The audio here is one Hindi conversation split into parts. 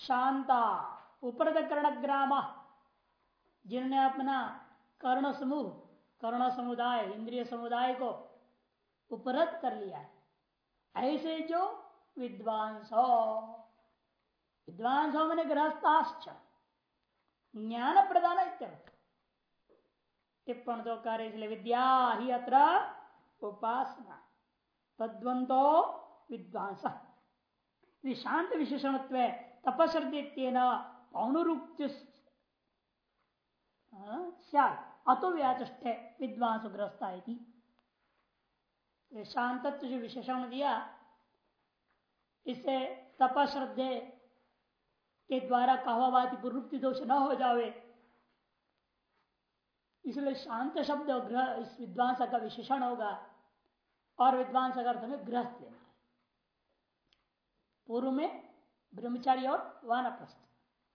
शांता उपरत कर्ण ग्राम जिन्होंने अपना कर्ण समूह, कर्ण समुदाय, इंद्रिय समुदाय को उपरत कर लिया है। ऐसे जो विद्वांस हो विद्वांस हो मैंने गृहस्थाश्च, ज्ञान प्रदान टिप्पण तो कार्य इसलिए विद्या ही अत्र उपासना, तद्वंतो विद्वांस। शांत विशेषण तपश्रद्य पौनुरुक्ति विद्वांस ग्रस्ता शांत जो विशेषण दिया इससे तपश्रद्धे के द्वारा कहवावादी पुरुक्ति दोष न हो जावे। इसलिए शांत शब्द ग्रह, इस विद्वांस का विशेषण होगा और विद्वांस का अर्थ में गृहस्थ लेना। है पूर्व में ब्रह्मचारी और वानप्रस्थ।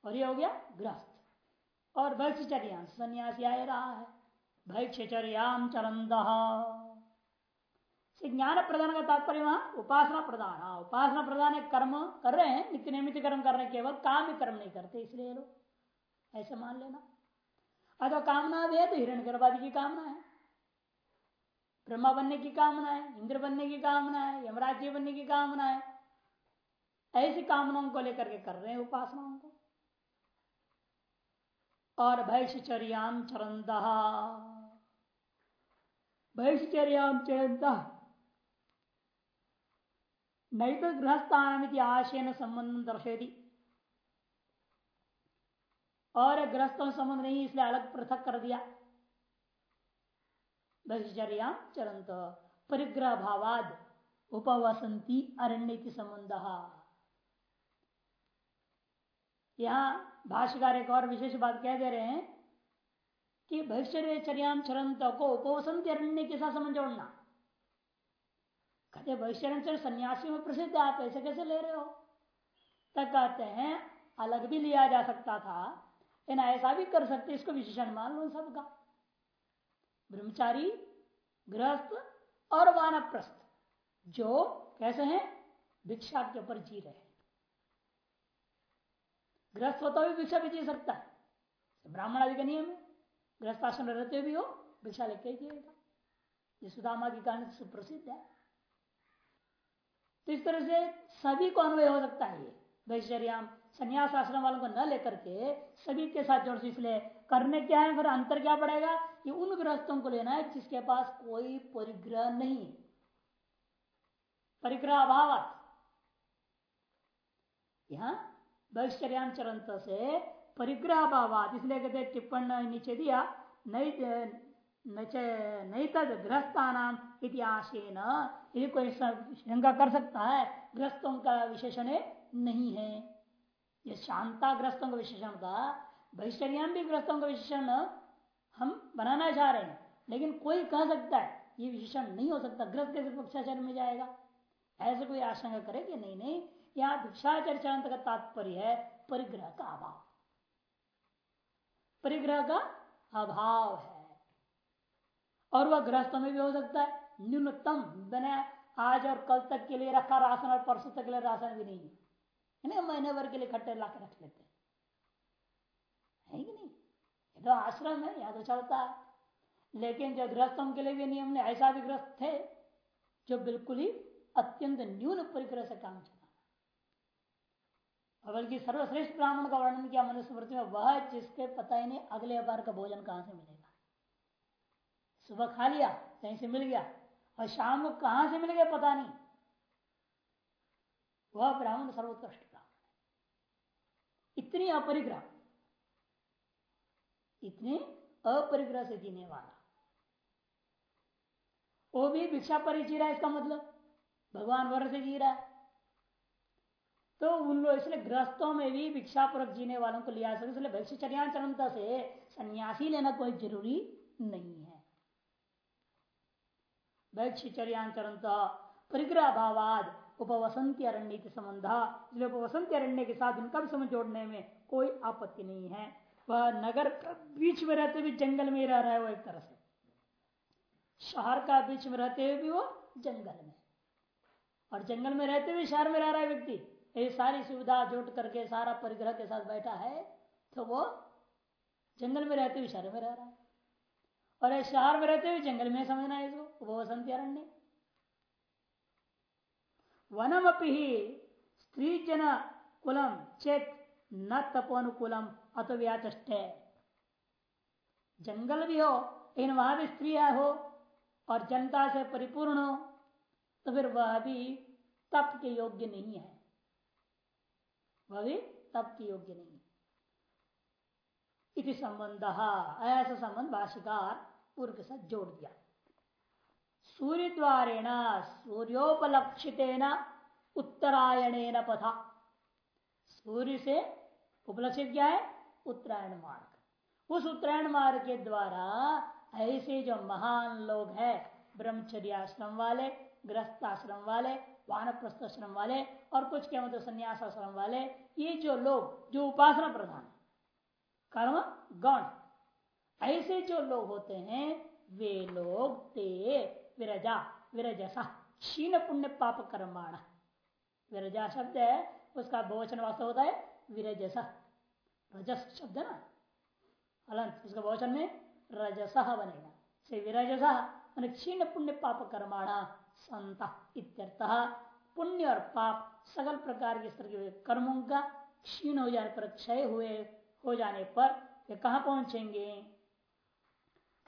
और ये हो गया, गृहस्थ। और भैक्षचर्या संन्यासी आ रहा है। भैक्षचर्याम चरंद। ज्ञान प्रदान का तात्पर्य वहाँ, उपासना प्रदान। हाँ उपासना प्रदान एक कर्म कर रहे हैं, नित्य नियमित कर्म कर रहे हैं, केवल काम ही कर्म नहीं करते, इसलिए लोग। ऐसे मान लेना। अगर कामना भी है तो हिरण गर्भादी की कामना है। ब्रह्मा बनने की कामना है, इंद्र बनने की कामना है, यमराज्य बनने की कामना है। ऐसी कामनाओं को लेकर के कर रहे हैं उपासनाओं को। और भैषचर्याम चरंद भैषचर्याम चरंत। नहीं तो गृहस्थान आशय संबंध दर्शेती और ग्रस्तों संबंध नहीं, इसलिए अलग पृथक कर दिया। ब्रह्मचर्या चरंत। परिग्रह भावाद उपवसंती अरण्य की संबंध। यहाँ भाष्यकार एक और विशेष बात कह दे रहे हैं कि भविष्यचर्याम चरंत को उपवसंती अरण्य के साथ समझ जोड़ना? कहते भविष्य सन्यासी में प्रसिद्ध आप ऐसे कैसे ले रहे हो? तब कहते हैं, अलग भी लिया जा सकता था, लेकिन ऐसा भी कर सकते इसको विशेषण मान लो सबका। ब्रह्मचारी, गृहस्थ और वानप्रस्थ, जो कैसे हैं, भिक्षा के ऊपर जी रहे गृहस्थ होता भी भिक्षा भी जी सकता है। ब्राह्मण आदि का नियम है। गृहस्थ आश्रम रहते भी हो, भिक्षा लेके जिएगा। ये सुदामा की कहानी सुप्रसिद्ध है। तो इस तरह से सभी को अन्वय हो सकता है ये। वैश्वर्याम संन्यास आश्रम वालों को न लेकर के सभी के साथ जोड़ इसलिए करने क्या है, फिर अंतर क्या पड़ेगा? कि उन गृहस्थों को लेना है जिसके पास कोई परिग्रह नहीं परिग्रह अभाव यहाँ वैश्चर्याम चरंत से परिग्रह अभाव इसलिए कहते टिप्पण नीचे दिया नहीं तद गृहस्थान इतिहासेन यदि कोई शंका कर सकता है ग्रस्तों का विशेषण नहीं है। ये शांता ग्रस्तों का विशेषण था। भविष्यम भी ग्रस्तों का विशेषण हम बनाना चाह रहे हैं, लेकिन कोई कह सकता है, ये विशेषण नहीं हो सकता। ग्रस्त कैसे भिक्षाचर्य में जाएगा? ऐसे कोई आशंका करे कि नहीं नहीं यहाँ भिक्षाचर्य चरंत का तात्पर्य है परिग्रह का अभाव। परिग्रह का अभाव है। और वह ग्रस्तों में भी हो सकता है। न्यूनतम बने आज और कल तक के लिए रखा राशन और परसों तक के लिए राशन भी नहीं है। महीने भर के लिए खट्टे ला के रख लेते है। कि नहीं? ये तो आश्रम है या तो चलता है। लेकिन जो गृहस्थों के लिए भी नियम ने ऐसा भी ग्रस्त थे जो बिल्कुल ही अत्यंत न्यून परिग्रह से काम बल्कि सर्वश्रेष्ठ ब्राह्मण का वर्णन किया मनुस्मृति में, वह जिसके पता ही नहीं अगले बार का भोजन कहाँ से मिलेगा? सुबह खा लिया, कहीं से मिल गया, और शाम को कहाँ से मिल गया पता नहीं। वह ब्राह्मण सर्वोत्कृष्ट ब्राह्मण इतनी अपरिग्रह, इतने अपरिग्रह से जीने वाला। वो भी भिक्षा पर जी रहा है इसका मतलब। भगवान वर से जी रहा है। तो उन लोग इसलिए ग्रस्तों में भी भिक्षा पूर्वक जीने वालों को लिया सकते इसलिए भैक्षचर्यांचरणता से सन्यासी लेना कोई ज़रूरी नहीं है। वैक्षचर्यांचरणता परिग्रह भावाद उपवसंती अरण्य के संबंध, इसलिए उपवसंती अरण्य के साथ उनका भी समझ जोड़ने में कोई आपत्ति नहीं है। वह नगर बीच में रहते भी जंगल में रह रहा है वो एक तरह से। शहर का बीच में रहते हुए भी वो जंगल में। और जंगल में रहते हुए शहर में रह रहा है व्यक्ति। ये सारी सुविधा जुट करके, सारा परिग्रह के साथ बैठा है तो वो जंगल में रहते हुए शहर में रह रहा है। और ये शहर में रहते हुए जंगल में समझना है इसको, वो वसंत अरण्य। वनम ही स्त्री जन कुलम चेत न तपोनुकूलम अत जंगल भी हो, लेकिन वहाँ भी स्त्री हो, और जनता से परिपूर्ण हो तो फिर वह भी तप के योग्य नहीं है। वह भी तप के योग्य नहीं। इति संबंध ऐसा संबंध भाषिकार पूर्व के साथ जोड़ दिया। सूर्य द्वारेण सूर्योपलक्षित उत्तरायण पथा। सूर्य से उपलक्षित क्या है? उत्तरायण मार्ग। उस उत्तरायण मार्ग के द्वारा ऐसे जो महान लोग हैं, ब्रह्मचर्याश्रम वाले गृहस्थ आश्रम वाले वानप्रस्थ आश्रम वाले और कुछ क्या मतलब संन्यास आश्रम वाले, ये जो लोग, जो उपासना प्रधान कर्म गण ऐसे जो लोग होते हैं, वे लोग ते विरजा, विरजसा, क्षीण पुण्य पाप कर्माण। विरजा शब्द है, उसका बहुवचन वास्तव होता है, विरजस। रजस शब्द ना? अलंत उसका बहुवचन में रजस बनेगा। से विरजस क्षीण पुण्य पाप कर्माणा। संत इत्यर्थ पुण्य और पाप सकल प्रकार के स्तर के कर्मों का क्षीण हो जाने पर, क्षय हुए, हो जाने पर ये कहा पहुँचेंगे?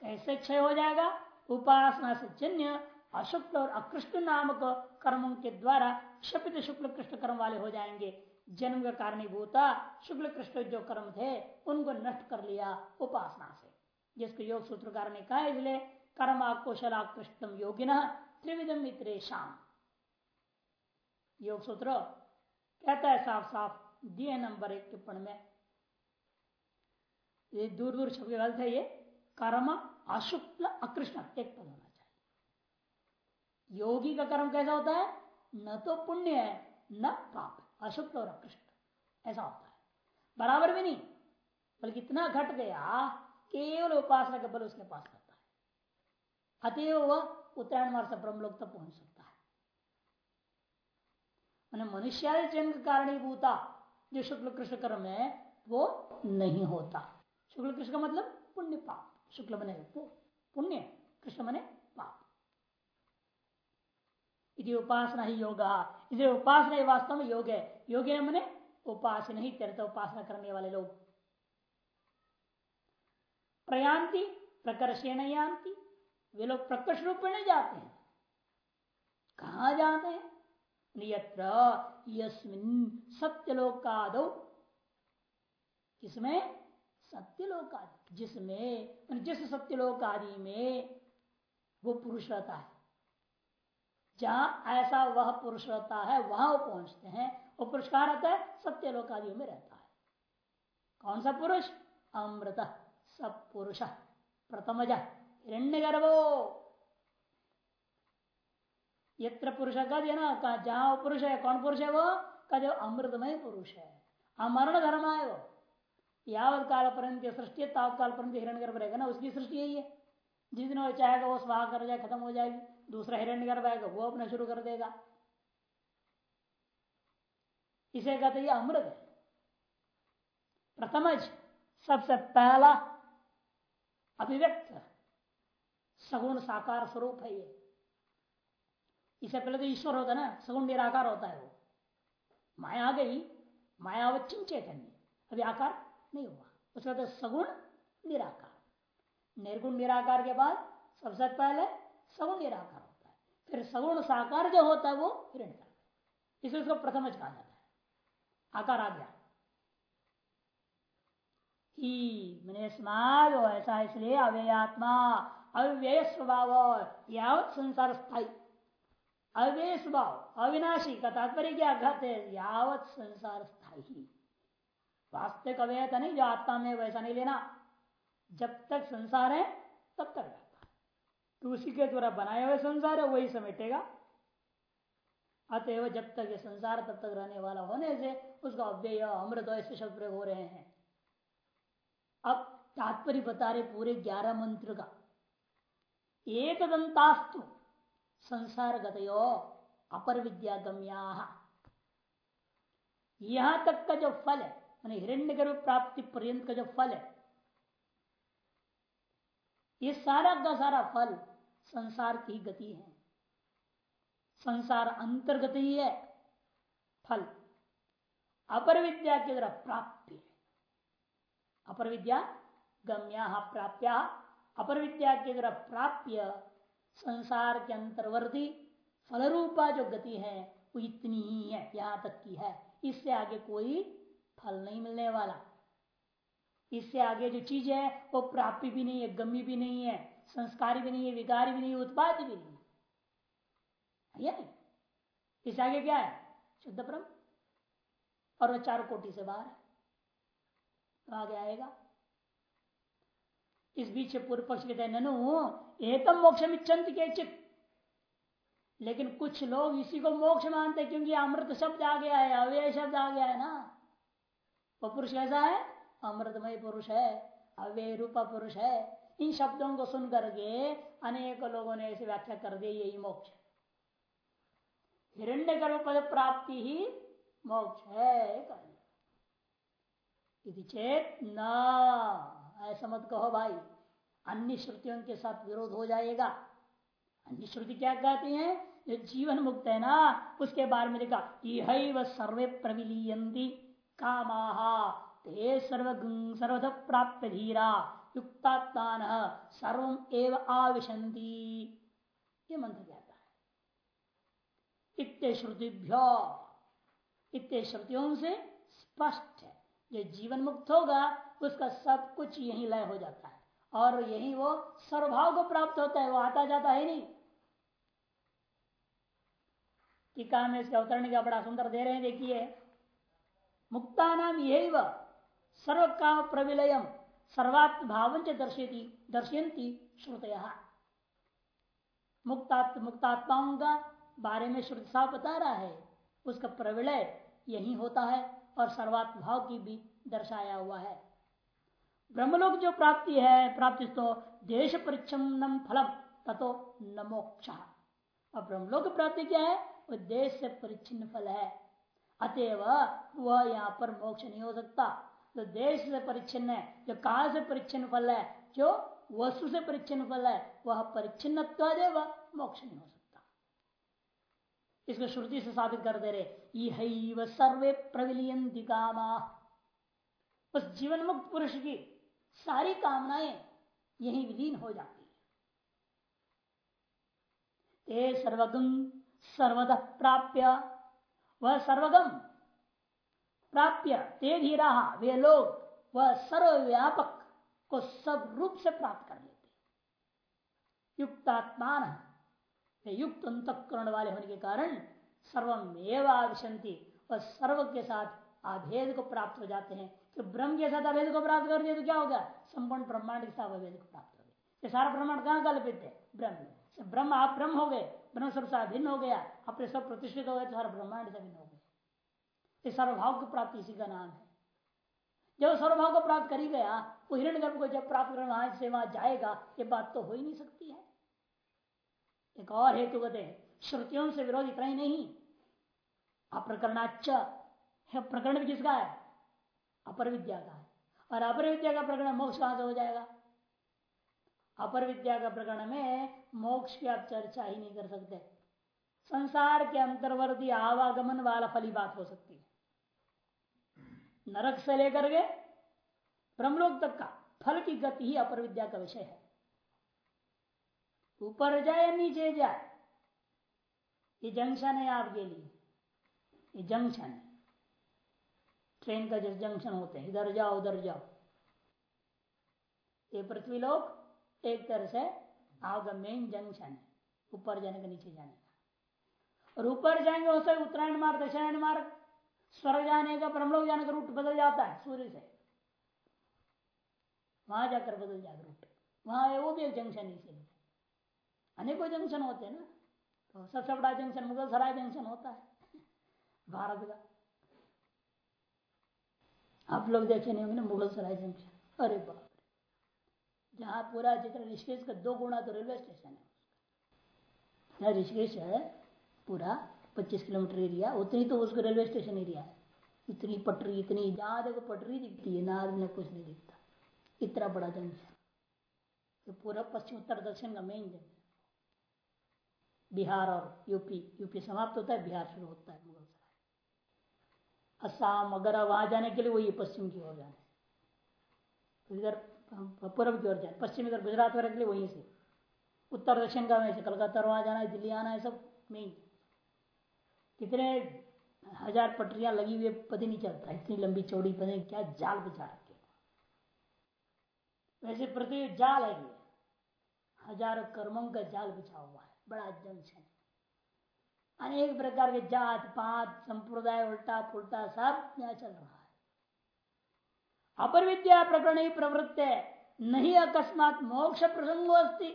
कैसे क्षय हो जाएगा? उपासना से जन्य अशुक्ल और अकृष्ट नामक कर्मों के द्वारा क्षपित शुक्ल कृष्ण कर्म वाले हो जाएँगे। जन्म का कारणीभूता शुक्ल कृष्ण जो कर्म थे, उनको नष्ट कर लिया उपासना से। जिसको योग सूत्रकार ने कहा इसलिए कर्म कुशलाकृष्टम योगिन त्रिविधम मित्रेशम योग सूत्र कहता है साफ़ साफ़ दिए नंबर एक टिप्पण में। ये दूर दूर शब्द गलत है ये। कर्म, अशुक्ल, अकृष्ण, एक पद होना चाहिए। योगी का कर्म कैसा होता है? न तो पुण्य है, न पाप अशुक्ल और अकृष्ण ऐसा होता है। बराबर भी नहीं, बल्कि इतना घट गया, केवल उपासना का बल उसके पास करता है। अतएव वह उत्तरायण मार्ग से ब्रह्म लोग तक पहुँच सकता है। मैंने मनुष्य जन्म कारणीभूता जो शुक्ल कृष्ण कर्म है वो नहीं होता। शुक्ल कृष्ण का मतलब पुण्य पाप। शुक्ल बने पुण्य, कृष्ण बने पाप। यदि उपासना ही योग। उपासना ही वास्तव में योग है। योग है मैंने उपासना ही तरह उपासना करने वाले लोग। प्रयांति प्रकर्षेण यांति वे लोग प्रकर्ष रूप में नहीं जाते हैं। कहा जाते हैं? नियत्र यस्मिन सत्यलोकादो। किसमें? सत्यलोक आदि जिसमें जिस सत्यलोक आदि में वो पुरुष रहता है। जहाँ ऐसा वह पुरुष रहता है, वहाँ वो पहुँचते हैं। वो पुरुष कहा रहता है? आदि में रहता है। कौन सा पुरुष? अमृत। सब पुरुष। प्रथमज। हिरण्य गर्भो यत्र पुरुष का ना जहाँ पुरुष है कौन पुरुष है वो का जो अमृतमय पुरुष है अमरण धर्म है वो यावत काल पर्यंत सृष्टि है तावत काल पर्यंत हिरण्य गर्भ रहेगा ना उसकी सृष्टि यही है जिस दिन वो चाहेगा वो स्वाहा कर जाए खत्म हो जाएगी दूसरा हिरण्य गर्भ आएगा वो अपना शुरू कर देगा इसे कहते ये अमृत है प्रथमज सबसे पहला अभिव्यक्त सगुण साकार स्वरूप है ये। इससे पहले तो ईश्वर होता है ना, सगुण निराकार होता है वो। माया आ गई मायावच्चिन चैतन्य अभी आकार नहीं हुआ। उसका तो सगुण निराकार। निर्गुण निराकार के बाद सबसे पहले सगुण निराकार होता है। फिर सगुण साकार जो होता है वो हिरण्य इसलिए उसको प्रथम कहा जाता है। आकार आ गया। ही, मैंने स्माद ऐसा इसलिए अव्ययात्मा। अव्यय स्वभाव यावत संसार स्थायी अव्यय स्वभाव अविनाशी का तात्पर्य क्या घट है यावत संसार स्थायी वास्तविक अव्ययता नहीं जो आत्मा में वैसा नहीं लेना। जब तक संसार है, तब तक रहता तो उसी के द्वारा बनाए हुए संसार है, वही समेटेगा। अतएव जब तक ये संसार तब तक रहने वाला होने से उसका अव्यय, अमृत, ऐसे शब्द हो रहे हैं। अब तात्पर्य बता रहे पूरे ग्यारह मंत्र का। एक दंतास्तु संसार गतयो अपर विद्या गम्या यहाँ तक का जो फल है मान हिरण्य गर्भ प्राप्ति पर्यंत का जो फल है, ये सारा का सारा फल संसार की गति है। संसार अंतर्गत ही है फल। अपर विद्या के द्वारा प्राप्ति अपर विद्या गम्या प्राप्या अपर विद्या के द्वारा प्राप्य संसार के अंतर्वर्ती फलरूपा जो गति है, वो इतनी ही है, यहाँ तक की है। इससे आगे कोई फल नहीं मिलने वाला। इससे आगे जो चीज़ है, वो प्राप्ति भी नहीं है, गम्य भी नहीं है, संस्कारी भी नहीं है, विकारी भी नहीं है, उत्पाद भी नहीं है। इससे आगे क्या है? शुद्ध परम और वह चार कोटि से बाहर है। तो आगे आएगा। इस बीच पूर्व पक्ष हैं ननु एकम मोक्ष मिच्छन्त के चित लेकिन कुछ लोग इसी को मोक्ष मानते क्योंकि अमृत शब्द आ गया है, अव्यय शब्द आ गया है ना। वो पुरुष कैसा है? अमृतमय पुरुष है, अव्यय रूपा पुरुष है। इन शब्दों को सुन करके अनेक लोगों ने ऐसी व्याख्या कर दी यही मोक्ष हिरण्य गर्भ पद प्राप्ति ही मोक्ष है चेत न। ऐसा मत कहो भाई, अन्य श्रुतियों के साथ विरोध हो जाएगा। अन्य श्रुति क्या कहती हैं? जो जीवन मुक्त है ना? उसके बारे में देखा यह सर्वे प्रविलीयंती कामाहा ते सर्व सर्वध प्राप्त धीरा युक्तात्मान सर्व एव आविशंति ये मंत्र कहता है? इतने श्रुतिभ्य इतने श्रुतियों से स्पष्ट जो जीवन मुक्त होगा, उसका सब कुछ यही लय हो जाता है। और यही वो सर्वभाव को प्राप्त होता है, वो आता जाता है नहीं। टीका में इसके अवतरण का बड़ा सुंदर दे रहे हैं, देखिए। मुक्ता नाम यही वह सर्व काम प्रविलयम सर्वात्म भाव दर्शती दर्शयती श्रुतय। मुक्तात्, मुक्तात्माओं का बारे में श्रुति साफ़ बता रहा है, उसका प्रविलय यही होता है। और सर्वात्म भाव की भी दर्शाया हुआ है। ब्रह्मलोक जो प्राप्ति है, प्राप्ति तो देश परिच्छम फलम तथो न मोक्ष और ब्रह्मलोक प्राप्ति क्या है? वो देश से परिच्छिन्न फल है। अतएव वह यहाँ पर मोक्ष नहीं हो सकता। तो देश से परिच्छिन्न है, जो काल से परिच्छिन्न फल है, जो वस्तु से परिच्छिन्न फल है, वह परिच्छिन्न मोक्ष नहीं हो सकता। इसको श्रुति से साबित कर दे रहे। यह सर्वे प्रविलियंति कामा। उस जीवन मुक्त पुरुष की सारी कामनाएँ यही विलीन हो जाती है। सर्वगम सर्वद प्राप्य वह सर्वगम प्राप्य ते धीरा, वे लोग वह सर्वव्यापक को सब रूप से प्राप्त कर लेते युक्तात्मान युक्त अंतकरण वाले होने के कारण सर्वमेव आविशंति वह सर्व के साथ अभेद को प्राप्त हो जाते हैं। कि ब्रह्म के साथ अभेद को प्राप्त कर दिया तो क्या होगा संपूर्ण ब्रह्मांड के साथ अभेद को प्राप्त हो गया। ये सारा ब्रह्मांड कहाँ कल्पित है? ब्रह्म। ब्रह्म आप ब्रह्म हो गए ब्रह्म सबसे हो गया, अपने सब प्रतिष्ठित हो गए तो सारा ब्रह्मांड से हो गया। ये सर्वभाव की प्राप्ति इसी का नाम है। जब सर्वभाव को प्राप्त कर ही गया, वो हिरण गर्भ को जब प्राप्त कर वहाँ से वहाँ जाएगा, ये बात तो हो ही नहीं सकती। एक और हेतु कहते श्रुतियों से विरोध इतना ही नहीं। अप्रकरणाच प्रकरण भी किसका है? अपर विद्या का है। और अपर विद्या का प्रकरण मोक्ष कहाँ से हो जाएगा? अपर विद्या का प्रकरण में मोक्ष की आप चर्चा ही नहीं कर सकते। संसार के अंतर्वर्ती आवागमन वाला फली बात हो सकती है। नरक से लेकर के ब्रह्मलोक तक का फल की गति ही अपर विद्या का विषय है। ऊपर जाए या नीचे जाए? ये जंक्शन है आपके लिए। ये जंक्शन है। ट्रेन का जैसे जंक्शन होते हैं, इधर जाओ, उधर जाओ। ये पृथ्वी लोग एक तरह से आपका मेन जंक्शन है, ऊपर जाने का, नीचे जाने का। और ऊपर जाएँगे उससे उत्तरायण मार्ग, दक्षिणायण मार्ग। स्वर्ग जाने का, ब्रह्मलोक जाने का रूट बदल जाता है, सूर्य से। वहाँ जाकर बदल जाएगा रूट वहाँ वो भी एक जंक्शन इसीलिए। अनेकों जंक्शन होते हैं ना। तो सबसे बड़ा जंक्शन मुगल सराय जंक्शन होता है भारत का। आप लोग देखे नहीं होंगे ना मुगल सराय जंक्शन। अरे बाप जहाँ पूरा जितना ऋषिकेश का दो गुना तो रेलवे स्टेशन है ऋषिकेश है, पूरा 25 किलोमीटर एरिया, उतनी तो उसको रेलवे स्टेशन एरिया है। इतनी पटरी, इतनी जहाँ देखो पटरी दिखती है ना आदमी कुछ नहीं दिखता। इतना बड़ा जंक्शन। तो पूरा पश्चिम उत्तर दक्षिण का मेन जंक्शन। बिहार और यूपी यूपी समाप्त होता है, बिहार शुरू होता है मुगल सराय असम वगैरह वहाँ जाने के लिए वही पश्चिम की ओर जाने तो इधर पूर्व की ओर जाए। पश्चिम इधर गुजरात वगैरह के लिए वहीं से। उत्तर दक्षिण का वहीं से, कलकत्ता वहाँ जाना है, दिल्ली आना है, सब मेन कितने हज़ार पटरियाँ लगी हुई पता नहीं चलता। इतनी लंबी चौड़ी, पता क्या जाल बिछा रखे वैसे पृथ्वी जाल है ये। हज़ारों कर्मों का जाल बिछा हुआ है। बड़ा जंक्शन अनेक प्रकार के जात, पात, संप्रदाय, उल्टा पुलटा सब यहाँ चल रहा है। अपर विद्या प्रकरण ही प्रवृत्त नहीं अकस्मात मोक्ष प्रसंगो अस्ति।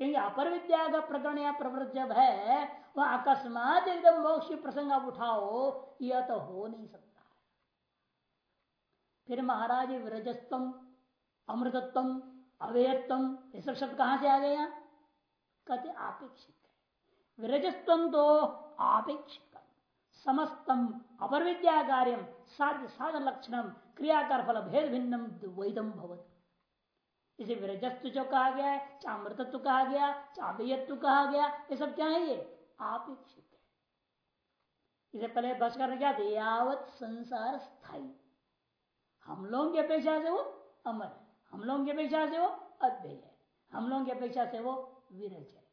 क्योंकि अपर विद्या का प्रकरण या प्रवृत्त जब है, वह अकस्मात एकदम मोक्ष प्रसंग आप उठाओ, यह तो हो नहीं सकता फिर महाराज, विरजस्तम अमृतत्व अवेयत्व ये सब शब्द कहाँ से आ गए यहाँ? कहते आपेक्षिक है। विरजस्व तो आपेक्षिक समस्तम अपर विद्या कार्य साध्य साधन लक्षणम क्रियाकार फल भेद भिन्नम द्वैतम भवत। इसे विरजस्व जो कहा गया है, चामृतत्व कहा गया चाबेयत्व कहा गया, ये सब क्या है ये? आपेक्षिक इसे पहले बस करने क्या थे? यावत संसार स्थायी। हम लोगों की अपेक्षा से वो अमर हम लोगों की अपेक्षा से वो अद्भय है। हम लोगों की अपेक्षा से वो विरज है।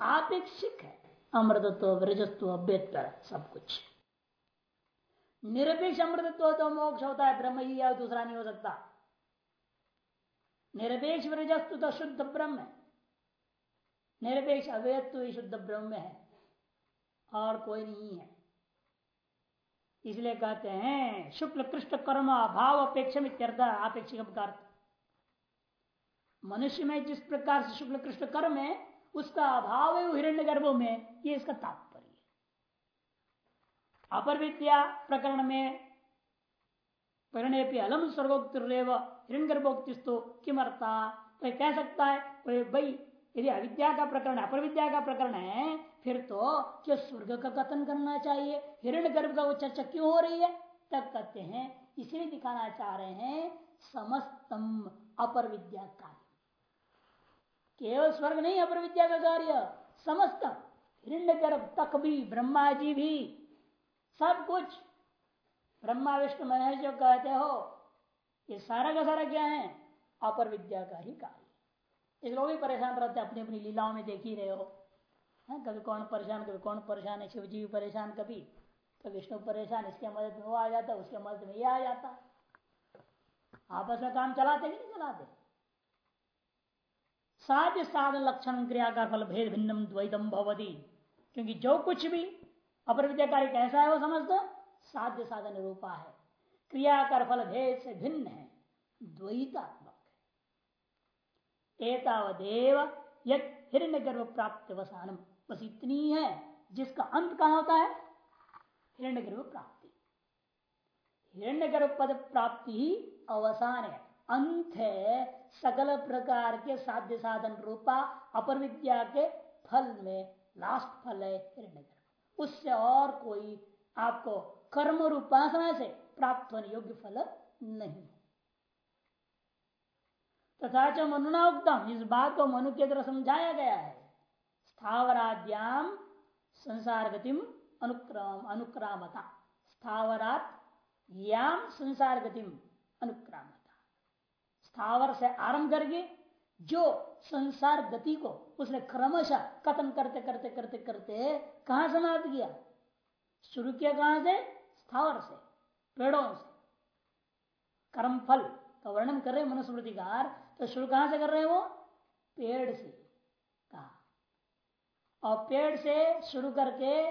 आपेक्षिक है। अमृतत्व, विरजत्व, अभ्यत्तर, सब कुछ निरपेक्ष अमृतत्व तो मोक्ष होता है, ब्रह्म ही या दूसरा नहीं हो सकता। निरपेक्ष विरजस्तु तो शुद्ध ब्रह्म है। निरपेक्ष अवैत्व ही शुद्ध ब्रह्म है। और कोई नहीं है। इसलिए कहते हैं, शुक्ल कृष्ण कर्म अभाव अपेक्षा आपेक्षिक मनुष्य में जिस प्रकार से शुक्ल कृष्ण कर्म है, उसका अभाव है हिरण्य गर्भों में, ये इसका तात्पर्य अपर विद्या प्रकरण में परिणय अलम स्वर्गोक्त हिरण गर्भोक्तिस्तो किमर्ता तो कह सकता है भाई, यदि अविद्या का प्रकरण अपर विद्या का प्रकरण है, फिर तो क्या स्वर्ग का कथन करना चाहिए? हिरण गर्भ का वो चर्चा क्यों हो रही है? तब कहते हैं, इसलिए दिखाना चाह रहे हैं समस्तम अपर विद्या कार्य केवल स्वर्ग नहीं अपर विद्या का कार्य समस्त हिरण्य गर्भ तक भी ब्रह्मा जी भी, सब कुछ। ब्रह्मा विष्णु महेश जो कहते हो, ये सारा का सारा क्या है? अपर विद्या का ही कार्य। इस लोग भी परेशान रहते हैं अपनी अपनी लीलाओं में देख ही रहे हो। है, कभी कौन परेशान, कभी कौन परेशान है? शिव जी परेशान कभी। कभी विष्णु परेशान, इसके मदद में वो आ जाता, उसके मदद में ये आ जाता। आपस में काम चलाते कि नहीं चलाते? साध्य साधन लक्षण क्रिया का फल भेद भिन्नम द्वैतम भवती। क्योंकि जो कुछ भी अपर विद्या कार्य कैसा है, वो समझते साध्य साधन रूपा है। क्रिया कर फल भेद से भिन्न है, द्वैतात्मक एतावदेव हिरण्य गर्भ प्राप्त वसानम बस इतनी है, जिसका अंत कहा होता है? हिरण्य गर्भ प्राप्ति हिरण्य गर्भ पद प्राप्ति ही अवसान है। अंत है सकल प्रकार के साध्य साधन रूपा अपर विद्या के फल में लास्ट फल है हिरण्य उससे और कोई आपको कर्म रूपासना से प्राप्त होने योग्य फल नहीं तथा च मनुना उत्तम इस बात को मनु के द्वारा समझाया गया है। स्थावराद्याम संसार गतिम अनुक्रम अनुक्रामता। स्थावरात याम संसार गतिम अनुक्रामता। स्थावर से आरंभ करके जो संसार गति को उसने क्रमशः कथन करते करते करते करते कहा समाप्त किया? शुरू किया कहाँ से? स्थावर से, पेड़ों से। कर्म फल का वर्णन कर रहे मनुस्मृतिकार तो शुरू कहाँ से कर रहे हैं वो? पेड़ से। कहा। और पेड़ से शुरू करके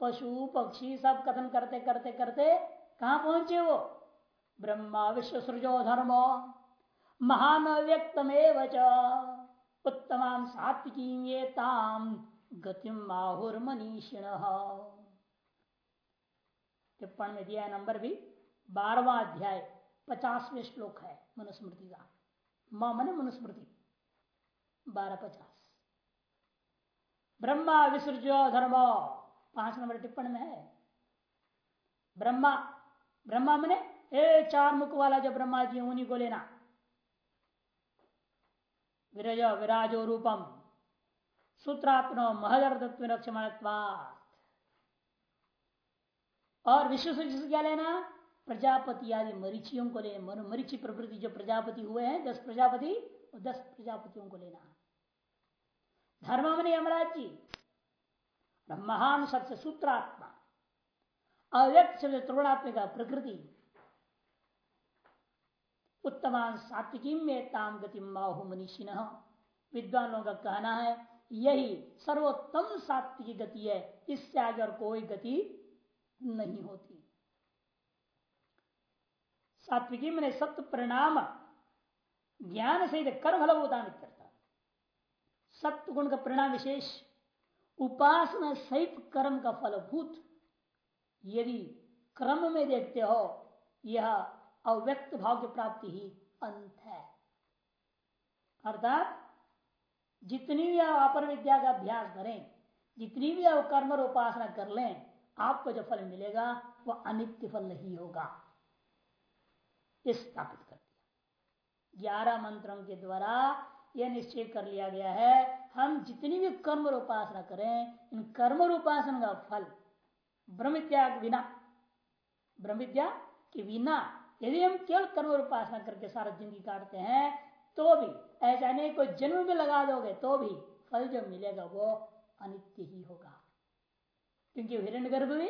पशु, पक्षी सब कथन करते करते करते कहा पहुँचे वो? ब्रह्मा, विश्व, सृजो, धर्म। महान व्यक्तमेव उत्तम सात्विकी ताम गतिम मनीषिण टिप्पण में दिया नंबर भी, बारवा अध्याय, पचासवें श्लोक है मनुस्मृति का। मन मनुस्मृति, बारह पचास। ब्रह्मा विसर्ज धर्म, पाँच नंबर टिप्पण में है। ब्रह्मा ब्रह्मा मैंने चार मुख वाला जो ब्रह्मा जी उन्हीं को लेना। विरज विराजो रूपम सूत्रात्मनो महदर्दत्व और विश्व से क्या लेना? प्रजापति आदि मरीचियों को लेना मरीचि प्रवृत्ति जो प्रजापति हुए हैं, दस प्रजापति और दस प्रजापतियों को लेना। धर्म में यमराज जी महान सबसे सूत्रात्मा, अव्यक्त शब्द त्रिगुणात्मिका प्रकृति उत्तमान सात्विकी में ताम गति माहु मनीषि विद्वानों का कहना है, यही सर्वोत्तम सात्विकी गति है, इससे आगे और कोई गति नहीं होती। सात्विकी मैंने सत्य परिणाम ज्ञान सहित कर्म होता करता सत्य गुण का परिणाम विशेष, उपासना सहित कर्म का फलभूत। यदि क्रम में देखते हो, यह अव्यक्त भाव की प्राप्ति ही अंत है। अर्थात, जितनी भी आप अपर विद्या का अभ्यास करें, जितनी भी आप कर्म और उपासना कर लें, आपको जो फल मिलेगा वह अनित्य फल नहीं होगा। स्थापित कर दिया। ग्यारह मंत्रों के द्वारा यह निश्चय कर लिया गया है, हम जितनी भी कर्म और उपासना करें, इन कर्म और उपासना का फल ब्रह्म विद्या बिना ब्रह्म विद्या के बिना यदि हम केवल कर्म उपासना करके सारा ज़िंदगी काटते हैं तो भी, ऐसा नहीं कोई जन्म में लगा दोगे तो भी फल जो मिलेगा वो अनित्य ही होगा। क्योंकि हिरण्य गर्भ भी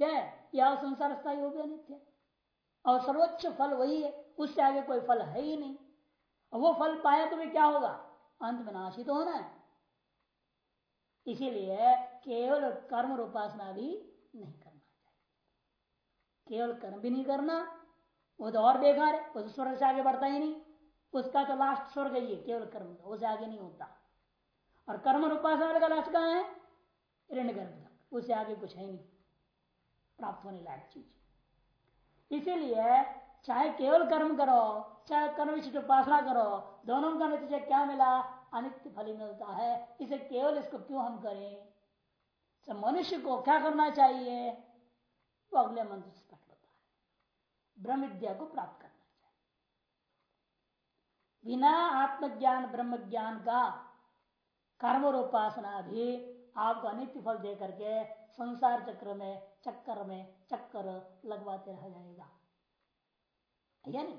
क्या है? यह संसार स्थायी हो भी अनित्य और सर्वोच्च फल वही है, उससे आगे कोई फल है ही नहीं। और वो फल पाया तो भी क्या होगा? अंत में नाशित तो होना है। इसीलिए केवल कर्म उपासना भी नहीं करना चाहिए। केवल कर्म भी नहीं करना वो तो और बेकार है, वो तो स्वर्ग से आगे बढ़ता ही नहीं। उसका तो लास्ट स्वर्ग ही है, केवल कर्म का उसे आगे नहीं होता। और कर्म उपासना का लास्ट कहा है? ऋण गर्भ तक उससे आगे कुछ है नहीं, प्राप्त होने लायक चीज़। इसीलिए चाहे केवल कर्म करो, चाहे कर्म विशिष्ट उपासना करो, दोनों का नतीजा क्या मिला? अनित्य फल मिलता है। इसे केवल इसको क्यों हम करें? तो मनुष्य को क्या करना चाहिए? वो अगले मंत्र ब्रह्म विद्या को प्राप्त करना चाहिए। बिना आत्मज्ञान ब्रह्म ज्ञान का कर्म और उपासना भी आपको अनित्य फल दे करके संसार चक्र में, चक्कर में चक्कर लगवाते रह जाएगा। या नहीं?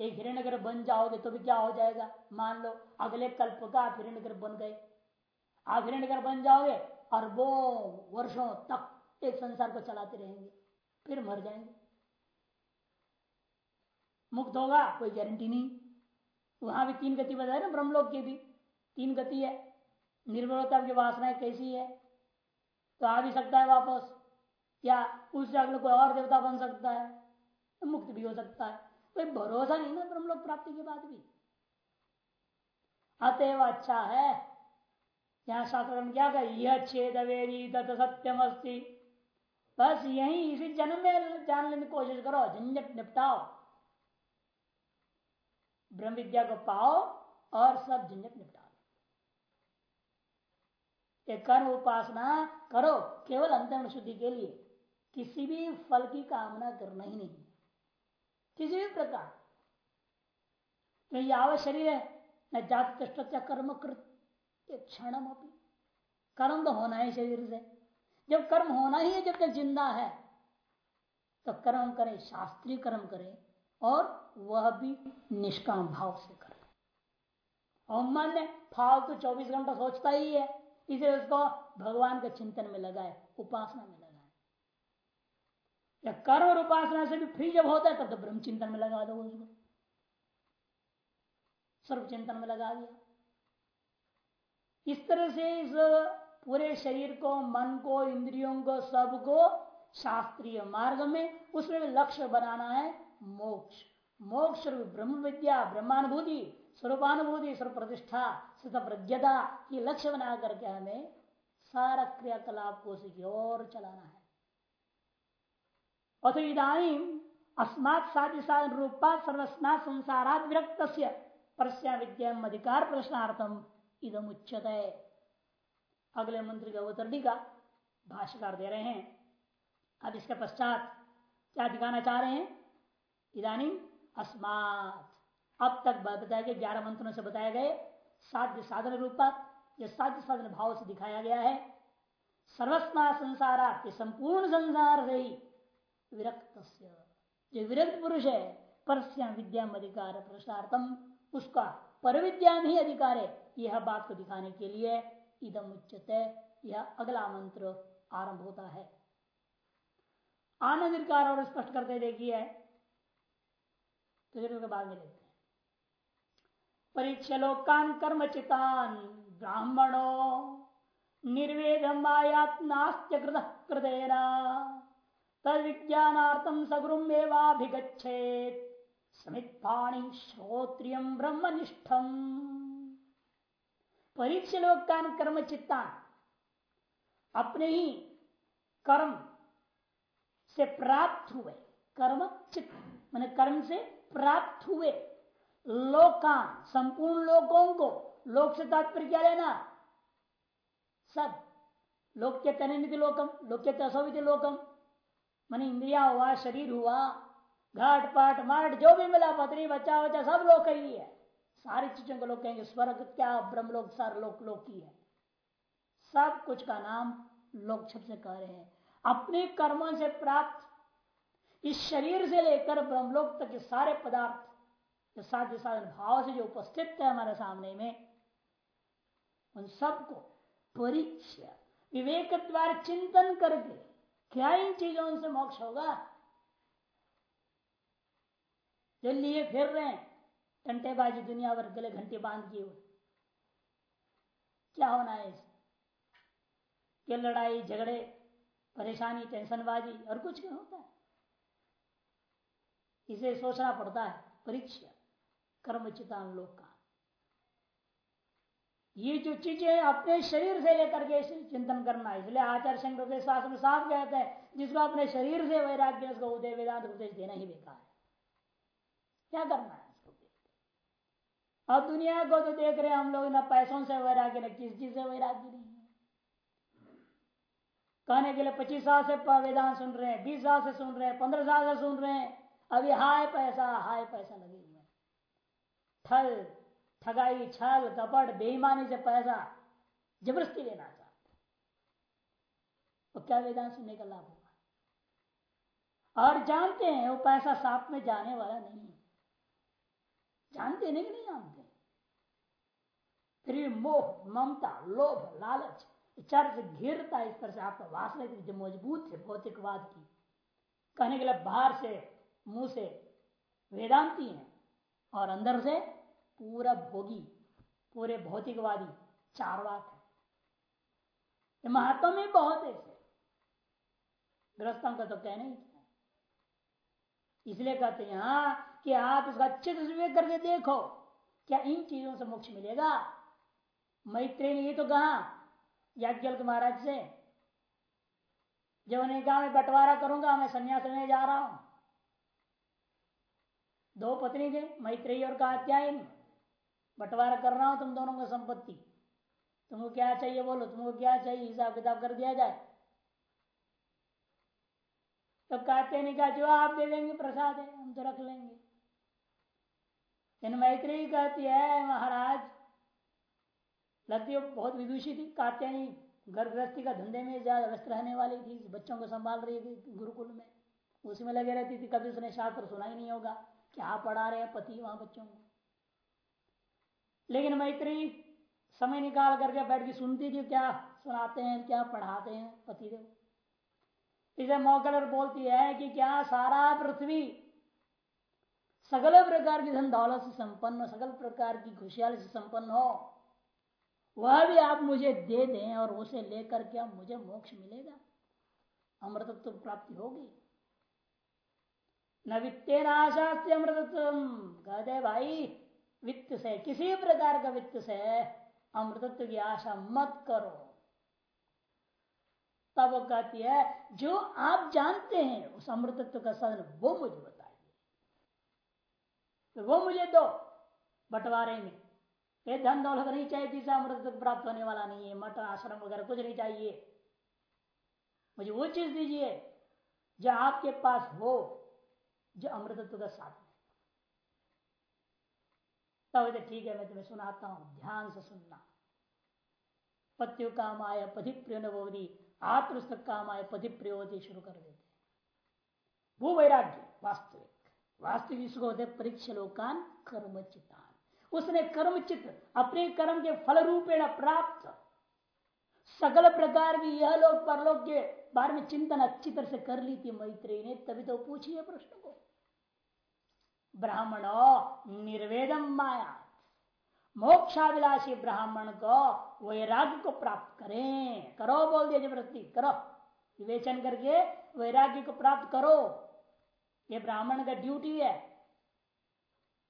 एक हिरण्यगर बन जाओगे तो भी क्या हो जाएगा? मान लो, अगले कल्प का आप हिरण्यगर बन गए। आप हिरण्यगर बन जाओगे अरबों वर्षों तक एक संसार को चलाते रहेंगे, फिर मर जाएँगे। मुक्त होगा, कोई गारंटी नहीं। वहाँ भी तीन गति बताए ना, ब्रह्मलोक की भी। तीन गति है। निर्भरता की वासनाएँ कैसी है? तो आ भी सकता है वापस। या उससे अगले कोई और देवता बन सकता है तो मुक्त भी हो सकता है। कोई भरोसा नहीं ना ब्रह्मलोक प्राप्ति के बाद भी। अतएव अच्छा है। यहाँ शास्त्र क्या कह, यह छेद वेदी तत् सत्यम बस यही इसी जन्म में जान लेने की कोशिश करो, झंझट निपटाओ। ब्रह्म विद्या को पाओ और सब झंझट निपटा कर्म उपासना करो, केवल अंतर शुद्धि के लिए। किसी भी फल की कामना करना ही नहीं। किसी भी प्रकार। तो याव शरीर है, न जात कर्म कृत क्षण कर्म तो होना है शरीर से। जब कर्म होना ही है, जब तक ज़िंदा है तो कर्म करें, शास्त्रीय कर्म करें और वह भी निष्काम भाव से करें। और मन फालतू तो चौबीस घंटा सोचता ही है, इसे उसको भगवान के चिंतन में लगाए, उपासना में लगाए। या कर्म और उपासना से भी फ्री जब होता है, तब तो ब्रह्म चिंतन में लगा दो उसको। सर्व चिंतन में लगा दिया। इस तरह से इस पूरे शरीर को, मन को, इंद्रियों को सबको शास्त्रीय मार्ग में उसमें लक्ष्य बनाना है मोक्ष। मोक्ष ब्रह्म विद्या ब्रह्मानुभूति, स्वरूपानुभूति स्वरूप प्रतिष्ठा स्थित प्रज्ञता ये लक्ष्य बना करके हमें सारा क्रियाकलाप को उसी की ओर चलाना है। अथ इधानी अस्मात् साधि साधन रूपा सर्वस्ना संसारात विरक्त परस्या विद्या अधिकार प्रश्नार्थम इदम उच्चत अगले मंत्र का अवतरणी का भाष्यकार दे रहे हैं। अब इसके पश्चात क्या दिखाना चाह रहे हैं? इधानी अस्मात। अब तक बताया गया ग्यारह मंत्रों से बताया गए साध्य साधन रूपा जो साध्य साधन भाव से दिखाया गया है। सर्वस्मा संसार संपूर्ण संसार से ही विरक्त जो विरक्त पुरुष है, परस्या विद्या अधिकार प्रसार्थम उसका पर विद्या में ही अधिकार है, यह बात को दिखाने के लिए इदम उच्चते यह अगला मंत्र आरंभ होता है। आनंद और स्पष्ट करते देखिए तो बाद में देखते हैं। परीक्ष लोकान कर्म चितान ब्राह्मणो निर्वेद मायात नास्त्य कृत कृतेना। तद विज्ञानार्थम सगुरुम एवाभिगछेत समित्पाणी श्रोत्रियम ब्रह्मनिष्ठम। परीक्ष लोकान कर्म चित्तान अपने ही कर्म से प्राप्त हुए। कर्म चित्त, मैंने कर्म से प्राप्त हुए। लोकान संपूर्ण लोगों को लोक से तात्पर्य क्या लेना? सब। लोक के तनिधि लोकम, लोक के असविधि लोकम। मन इंद्रिया हुआ, शरीर हुआ, घाट पाट माट, जो भी मिला पत्नी बच्चा बच्चा, सब लोग ही है। सारी चीज़ों को लोग कहेंगे, स्वर्ग, क्या, ब्रह्म लोक, सार लोक लोक ही है। सब कुछ का नाम लोक शब्द से कह रहे हैं। अपने कर्मों से प्राप्त इस शरीर से लेकर ब्रह्मलोक तक के सारे पदार्थ साध्य साधन भाव से जो उपस्थित है हमारे सामने में, उन सबको परीक्षा विवेक द्वारा चिंतन करके क्या इन चीज़ों से मोक्ष होगा? जो लिए फिर रहे हैं, टंटेबाजी दुनिया भर गले घंटे बाँध किए हुए। क्या होना है इसे? लड़ाई, झगड़े, परेशानी, टेंशनबाजी और कुछ नहीं होता? है इसे सोचना पड़ता है, परीक्षा कर्मचितान लोग का। ये जो चीज़ें अपने शरीर से लेकर के चिंतन करना है इसलिए आचार्य शंकर शास्त्र में साफ़ कहते हैं, जिसको अपने शरीर से वैराग्य, उसको उदय वेदांत उपदेश देना ही बेकार है। क्या करना है अब दुनिया को तो देख रहे हैं हम लोग, ना पैसों से वैराग्य, न किस चीज़ से वैराग्य नहीं कहने के लिए पच्चीस साल से वेदांत सुन रहे हैं, बीस साल से सुन रहे हैं, पंद्रह साल से सुन रहे हैं अभी हाय पैसा हाय पैसा लगे हुए ठल, ठगाई, छल कपट बेईमानी से पैसा ज़बरदस्ती लेना चाहते तो क्या वेदांत सुनने का लाभ होगा? और जानते हैं, वो पैसा साथ में जाने वाला नहीं है। जानते नहीं कि नहीं जानते? फिर मोह, ममता, लोभ, लालच, चर्च घिरता इस तरह से आपका वासना मज़बूत है, भौतिकवाद की। कहने के लिए बाहर से मुँह से वेदांती है और अंदर से पूरा भोगी, पूरे भौतिकवादी चारवाक है। महात्मा में बहुत ऐसे ग्रस्तों का तो कहना ही इसलिए कहते हैं हाँ कि आप इसका अच्छे से विवेक करके देखो, क्या इन चीज़ों से मोक्ष मिलेगा? मैत्री ने ये तो कहा? याज्ञवल्क महाराज से। जब उन्हें कहा, मैं बंटवारा करूँगा, मैं संन्यास में जा रहा हूँ। दो पत्नी थे मैत्री और कात्यायन। बंटवारा कर रहा हूँ तुम दोनों को संपत्ति। तुमको क्या चाहिए बोलो, तुमको क्या चाहिए, हिसाब किताब कर दिया जाए। तो नहीं कहा, जो आप दे देंगे, प्रसाद है, हम तो रख लेंगे। मैत्री कहती है, महाराज लगती वो बहुत विदुषी थी। कात्यानी घर गृहस्थी का धंधे में ज़्यादा व्यस्त रहने वाली थी, बच्चों को संभाल रही थी गुरुकुल में। उसी में लगे रहती थी, कभी उसने शास्त्र सुना ही नहीं होगा। क्या पढ़ा रहे हैं पति वहाँ बच्चों को? लेकिन मैत्री समय निकाल करके बैठ के सुनती थी, क्या सुनाते हैं, क्या पढ़ाते हैं पति देव? इसे मौकर बोलती है कि क्या सारा पृथ्वी सकल प्रकार की धन दौलत से संपन्न सकल प्रकार की खुशहाली से संपन्न हो? वह भी आप मुझे दे दें और उसे लेकर के मुझे मोक्ष मिलेगा? अमृतत्व प्राप्ति होगी। न वित्ते नाशास्त्र अमृतत्व कहते भाई, वित्त से, किसी प्रकार का वित्त से अमृतत्व की आशा मत करो। तब वो कहती है, जो आप जानते हैं, उस अमृतत्व का साधन, वो मुझे बताइए। तो वो मुझे दो, बंटवारे में। ये धन दौलत नहीं चाहिए, जिसे अमृत प्राप्त होने वाला नहीं है, मठ, आश्रम वगैरह कुछ नहीं चाहिए। मुझे वो चीज़ दीजिए, जो आपके पास हो। जो अमृतत्व का साधन है। तब तो ठीक है, मैं तुम्हें सुनाता हूँ, ध्यान से सुनना। पत्यु काम आय पति प्रिय नवोदी आत्मस्थ काम आय पति प्रियोदी शुरू कर देते वो वैराग्य, वास्तविक। वास्तविक इसको होते परीक्षा लोकान कर्म चितान उसने कर्मचित अपने कर्म के फल रूपेण प्राप्त सकल प्रकार की यह लोग परलोक के बारे में चिंतन अच्छी तरह से कर ली थी मैत्री ने, तभी तो पूछिए प्रश्न को। ब्राह्मणो निर्वेदम माया मोक्षाभिलाषी ब्राह्मण को वैराग्य को प्राप्त करें। करो बोल दिया ज़बरदस्ती करो। विवेचन करके वैराग्य को प्राप्त करो। ये ब्राह्मण का ड्यूटी है।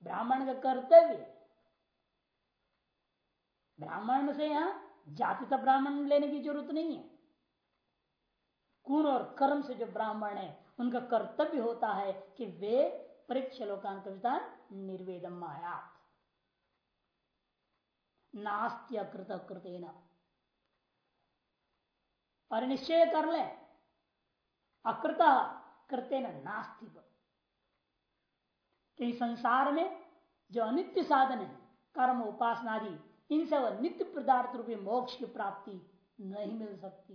ब्राह्मण का कर्तव्य। ब्राह्मण से यहाँ जाति का ब्राह्मण लेने की ज़रूरत नहीं है। गुण और कर्म से जो ब्राह्मण है, उनका कर्तव्य होता है कि वे परीक्ष लोकान कविता निर्वेदम माया नास्त्य कृत कृतेन और निश्चय कर ले अकृत कृतेन नास्ति कि संसार में जो अनित्य साधन है कर्म उपासना इनसे वह नित्य पदार्थ रूपी मोक्ष की प्राप्ति नहीं मिल सकती।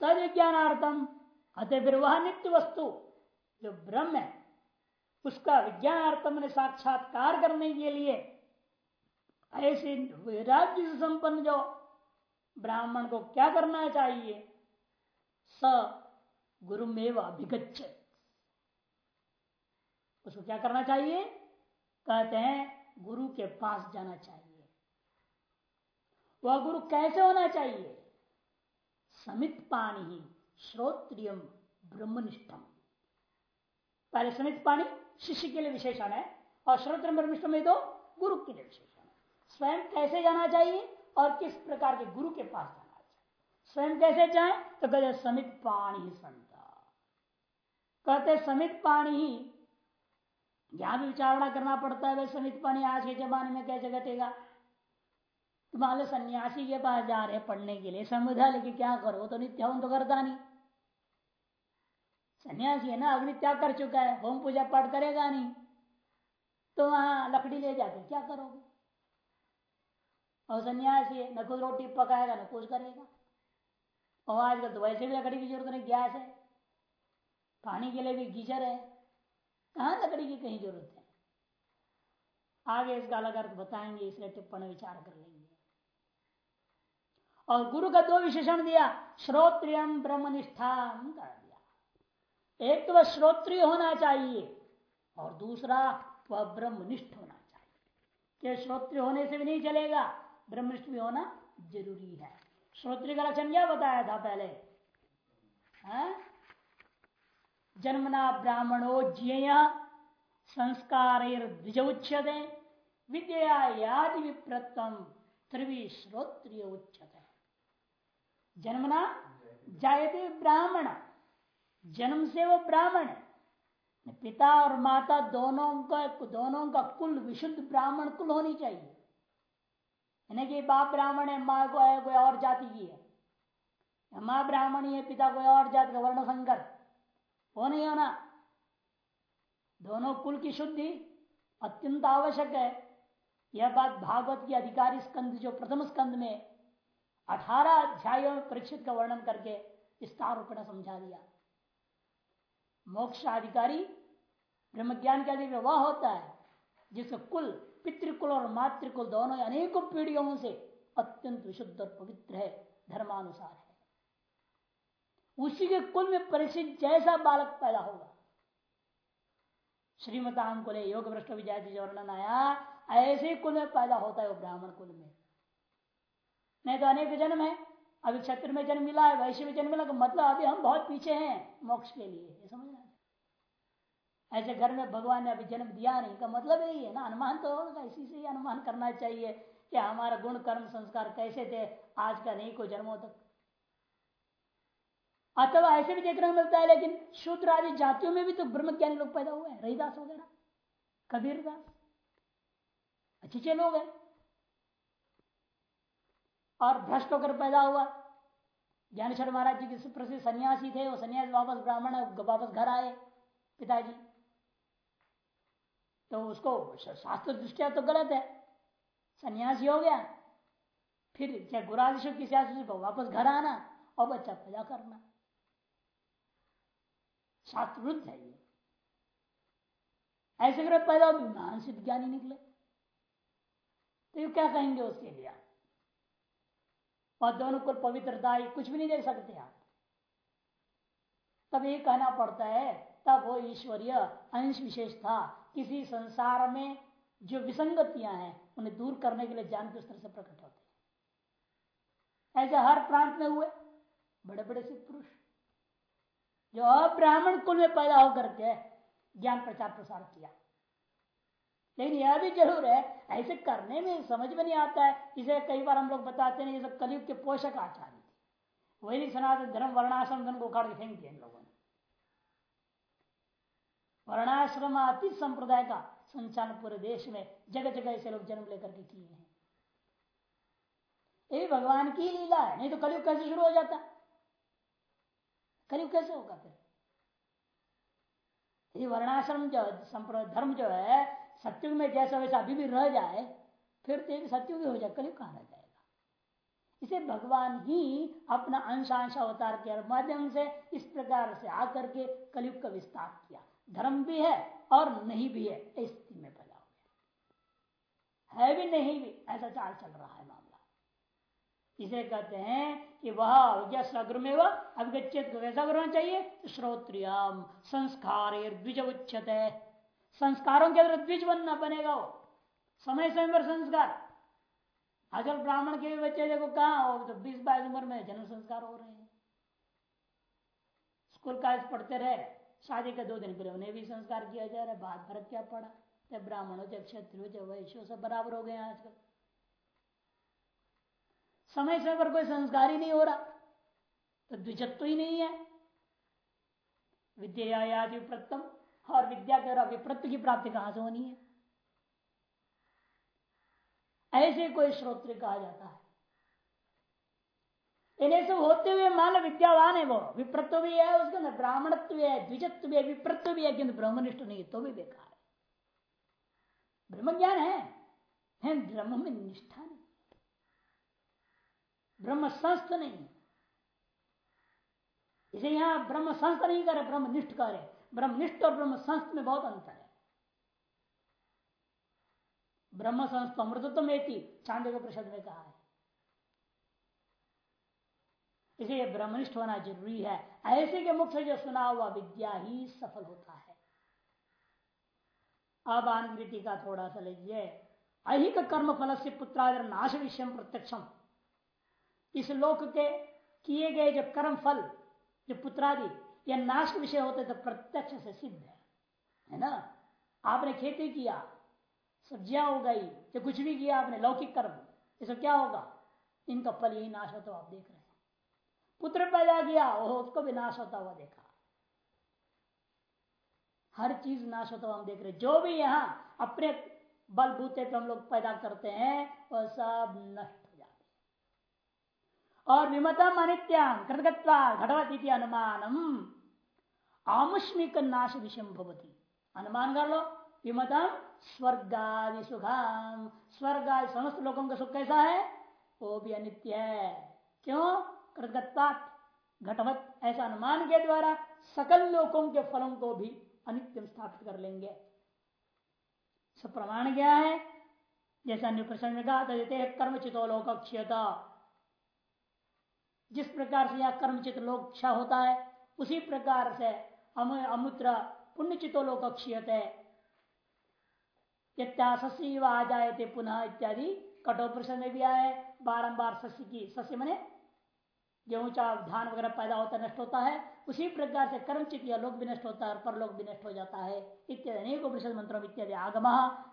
तद विज्ञानार्थम अतः फिर वह नित्य वस्तु जो ब्रह्म है उसका विज्ञानार्थम ने साक्षात्कार करने के लिए। ऐसे वैराग्य से संपन्न जो ब्राह्मण को क्या करना चाहिए? स गुरु में अभिगछ उसको क्या करना चाहिए? कहते हैं, गुरु के पास जाना चाहिए। वह गुरु कैसे होना चाहिए? समित पाणी श्रोत्रियम ब्रह्मनिष्ठम। पहले समित पाणी शिष्य के लिए विशेषण है और श्रोत्र ब्रह्मनिष्ठम में तो गुरु के लिए विशेषण है। स्वयं कैसे जाना चाहिए और किस प्रकार के गुरु के पास जाना चाहिए? स्वयं कैसे जाए? तो कहते समित पाणी ही संता। कहते समित पाणी ही यहाँ भी विचारणा करना पड़ता है समित पाणी आज के जमाने में कैसे घटेगा? लो सन्यासी के पास जा रहे पढ़ने के लिए, समुदाय लेके क्या करो? तो नित्य होम तो करता नहीं। सन्यासी है ना अग्नि त्याग कर चुका है, होम पूजा पाठ करेगा नहीं तो वहाँ लकड़ी ले जाके क्या करोगे? और सन्यासी है, न कुछ रोटी पकाएगा, न कुछ करेगा। और आजकल तो वैसे भी लकड़ी की ज़रूरत नहीं, गैस है, पानी के लिए भी गीजर है। कहा लकड़ी की कहीं ज़रूरत है? आगे इसका अलग अर्थ बताएँगे, इसलिए टिप्पणी विचार कर लेंगे। और गुरु का दो विशेषण दिया श्रोत्रियम ब्रह्मनिष्ठा कर एक तो वह श्रोत्रिय होना चाहिए और दूसरा वह ब्रह्मनिष्ठ होना चाहिए। क्या श्रोत्रिय होने से भी नहीं चलेगा? ब्रह्मनिष्ठ भी होना ज़रूरी है। श्रोत्रिय का लक्षण क्या बताया था पहले? जन्मना ब्राह्मणो जिय संस्कार द्विज विद्या यादि विप्रतम त्रिवी श्रोत्रिय उच्चते जन्मना जायते ब्राह्मण। जन्म से वो ब्राह्मण है। पिता और माता दोनों का दोनों का कुल, विशुद्ध ब्राह्मण कुल होनी चाहिए। यानी कि बाप ब्राह्मण है, माँ को है, कोई और जाति की है। माँ ब्राह्मणी है पिता कोई और जाति का वर्ण संकर वो नहीं होना। दोनों कुल की शुद्धि अत्यंत आवश्यक है। यह बात भागवत की अधिकारी स्कंद, जो प्रथम स्कंद में अठारह अध्यायों में परीक्षित का वर्णन करके विस्तार रूप में समझा दिया। मोक्ष अधिकारी ब्रह्म ज्ञान के अधिकारी वह होता है, जिसका कुल, पितृकुल और मातृकुल दोनों अनेकों पीढ़ियों से अत्यंत विशुद्ध और पवित्र है, धर्मानुसार है। उसी के कुल में परिचित जैसा बालक पैदा होगा। श्रीमतान कुल योग भ्रष्ट विजय वर्णन आया, ऐसे कुल में पैदा होता है वो ब्राह्मण कुल में। नहीं तो अनेक जन्म है, अभी क्षत्र में जन्म मिला है, वैश्य में जन्म मिला तो मतलब अभी हम बहुत पीछे हैं मोक्ष के लिए, ये समझना ऐसे घर में भगवान ने अभी जन्म दिया नहीं का मतलब यही है ना, अनुमान तो होगा इसी से ही अनुमान करना चाहिए कि हमारा गुण, कर्म, संस्कार कैसे थे, आज का नहीं को जन्मों तक। अथवा ऐसे भी देखने को मिलता है, लेकिन शूद्र आदि जातियों में भी तो ब्रह्म ज्ञानी लोग पैदा हुए हैं, रहीदास वगैरह, कबीरदास अच्छे अच्छे लोग हैं। और भ्रष्ट होकर पैदा हुआ। ज्ञानेश्वर महाराज जी के प्रसिद्ध सन्यासी थे, वो सन्यासी वापस ब्राह्मण वापस घर आए, पिताजी। तो उसको शास्त्र दृष्टिया तो गलत है। सन्यासी हो गया। फिर क्या गुरादिश किसी वापस घर आना और बच्चा पैदा करना। शास्त्र विरुद्ध है ये। ऐसे कर पैदा मानसिक ज्ञानी निकले। तो ये क्या कहेंगे उसके लिए और दोनों को पवित्रता कुछ भी नहीं देख सकते आप। तब ये कहना पड़ता है, तब वो ईश्वरीय अंश विशेष था। किसी संसार में जो विसंगतियाँ हैं, उन्हें दूर करने के लिए ज्ञान किस तरह से प्रकट होते हैं? ऐसे हर प्रांत में हुए बड़े बड़े सिद्ध पुरुष, जो अब्राह्मण कुल में पैदा होकर के ज्ञान प्रचार प्रसार किया। लेकिन यह भी ज़रूर है, ऐसे करने में समझ में नहीं आता है, इसे कई बार हम लोग बताते हैं, ये सब कलयुग के पोषक आचार्य थे वही सनातन धर्म वर्णाश्रम, धर्म को उखाड़ के फेंक दिया इन लोगों ने। वर्णाश्रम अति संप्रदाय का संचालन पूरे देश में जगह जगह ऐसे लोग जन्म लेकर के किए हैं। ये भगवान की लीला है, नहीं तो कलयुग कैसे शुरू हो जाता? कलयुग कैसे होगा फिर? ये वर्णाश्रम जो संप्रदाय धर्म जो है, सत्युग में जैसा वैसा अभी भी रह जाए, फिर तो सत्युग हो जाए, कलयुग कहा रह जाएगा? इसे भगवान ही अपना अंशांश अवतार के माध्यम से इस प्रकार से आकर के कलयुग का विस्तार किया। धर्म भी है और नहीं भी है स्थिति में पैदा हो। गया है भी नहीं भी, ऐसा चाल चल रहा है मामला। इसे कहते हैं कि वह अग्र में वह अभिगछित कैसा करना चाहिए? श्रोत्रियम संस्कार द्विज उच्चते संस्कारों के अंदर द्विज बनना बनेगा वो। समय समय पर संस्कार। अगर ब्राह्मण के भी बच्चे देखो कहा हो? तो बीस बाईस उम्र में जन्म संस्कार हो रहे हैं। स्कूल कॉलेज पढ़ते रहे। शादी के दो दिन पहले उन्हें भी संस्कार किया जा रहा है बात फ़र्क क्या पड़ा? चाहे ब्राह्मण हो चाहे क्षत्रिय चाहे वैश्य हो, सब बराबर हो गए आजकल। समय समय पर कोई संस्कार ही नहीं हो रहा। तो द्विजत्व ही नहीं है। विद्या विप्रतम और विद्या के द्वारा विप्रत्व की प्राप्ति कहाँ से होनी है? ऐसे कोई श्रोत्र कहा जाता है। इन्हें सब होते हुए मान विद्यावान है वो। विप्रत्व भी है उसके अंदर ब्राह्मणत्व है द्विजत्व भी है विप्रत्व भी है किंतु ब्रह्मनिष्ठ नहीं तो भी बेकार है। ब्रह्म ज्ञान है, ब्रह्म में निष्ठा नहीं। ब्रह्म संस्थ नहीं। इसे यहाँ ब्रह्म संस्थ नहीं करे ब्रह्म निष्ठ करे ब्रह्मनिष्ठ और ब्रह्म संस्थ में बहुत अंतर है। ब्रह्म संस्थ अमृतत्व में थी चाँद को प्रसाद में कहा है। इसलिए ब्रह्मनिष्ठ होना ज़रूरी है। ऐसे के मुख से जो सुना हुआ विद्या ही सफल होता है। अब आनंदी का थोड़ा सा लीजिए। अहिक कर्म फल से पुत्रादर नाश विषय प्रत्यक्षम। इस लोक के किए गए जो कर्म फल जो पुत्रादि, या नाश विषय होते तो प्रत्यक्ष से सिद्ध है। है ना? आपने खेती किया, सब्ज़ियाँ उगाई या कुछ भी किया आपने, लौकिक कर्म इससे क्या होगा? इनका फल यही नाश होता आप देख रहे हैं। पुत्र पैदा किया वो उसको भी नाश होता हुआ देखा। हर चीज़ नाश होता हुआ हम देख रहे जो भी यहाँ अपने बलबूते पे हम लोग पैदा करते हैं, वह सब नष्ट हो जाते और विमतम अनित्याम कृतगत्वा घटवती अनुमानम, आमुष्मिक नाश विषम भवती। अनुमान कर लो, विमतम स्वर्गादि सुखाम। स्वर्ग समस्त लोगों का सुख कैसा है? वो भी अनित्य है। क्यों? कृतगत्वात घटवत, ऐसा अनुमान के द्वारा सकल लोगों के फलों को भी अनित्य स्थापित कर लेंगे। सब प्रमाण क्या है? जैसा अन्य प्रसंग में कहा देते कर्म चितो लोक क्षयता जिस प्रकार से यह कर्मचित लोक क्षय होता है, उसी प्रकार से अमुत्र पुण्यचितो लोक क्षीयते सस्य आ जाए थे पुनः इत्यादि कठोर में भी आए बारम्बार सस्य की सस्य मने गेहूँ चाव धान वगैरह पैदा होता नष्ट होता है। उसी प्रकार से कर्मचित या लोग भी नष्ट होता है और परलोक भी नष्ट हो जाता है। इत्यादि अनेक उपनिषद मंत्रों, इत्यादि आगम,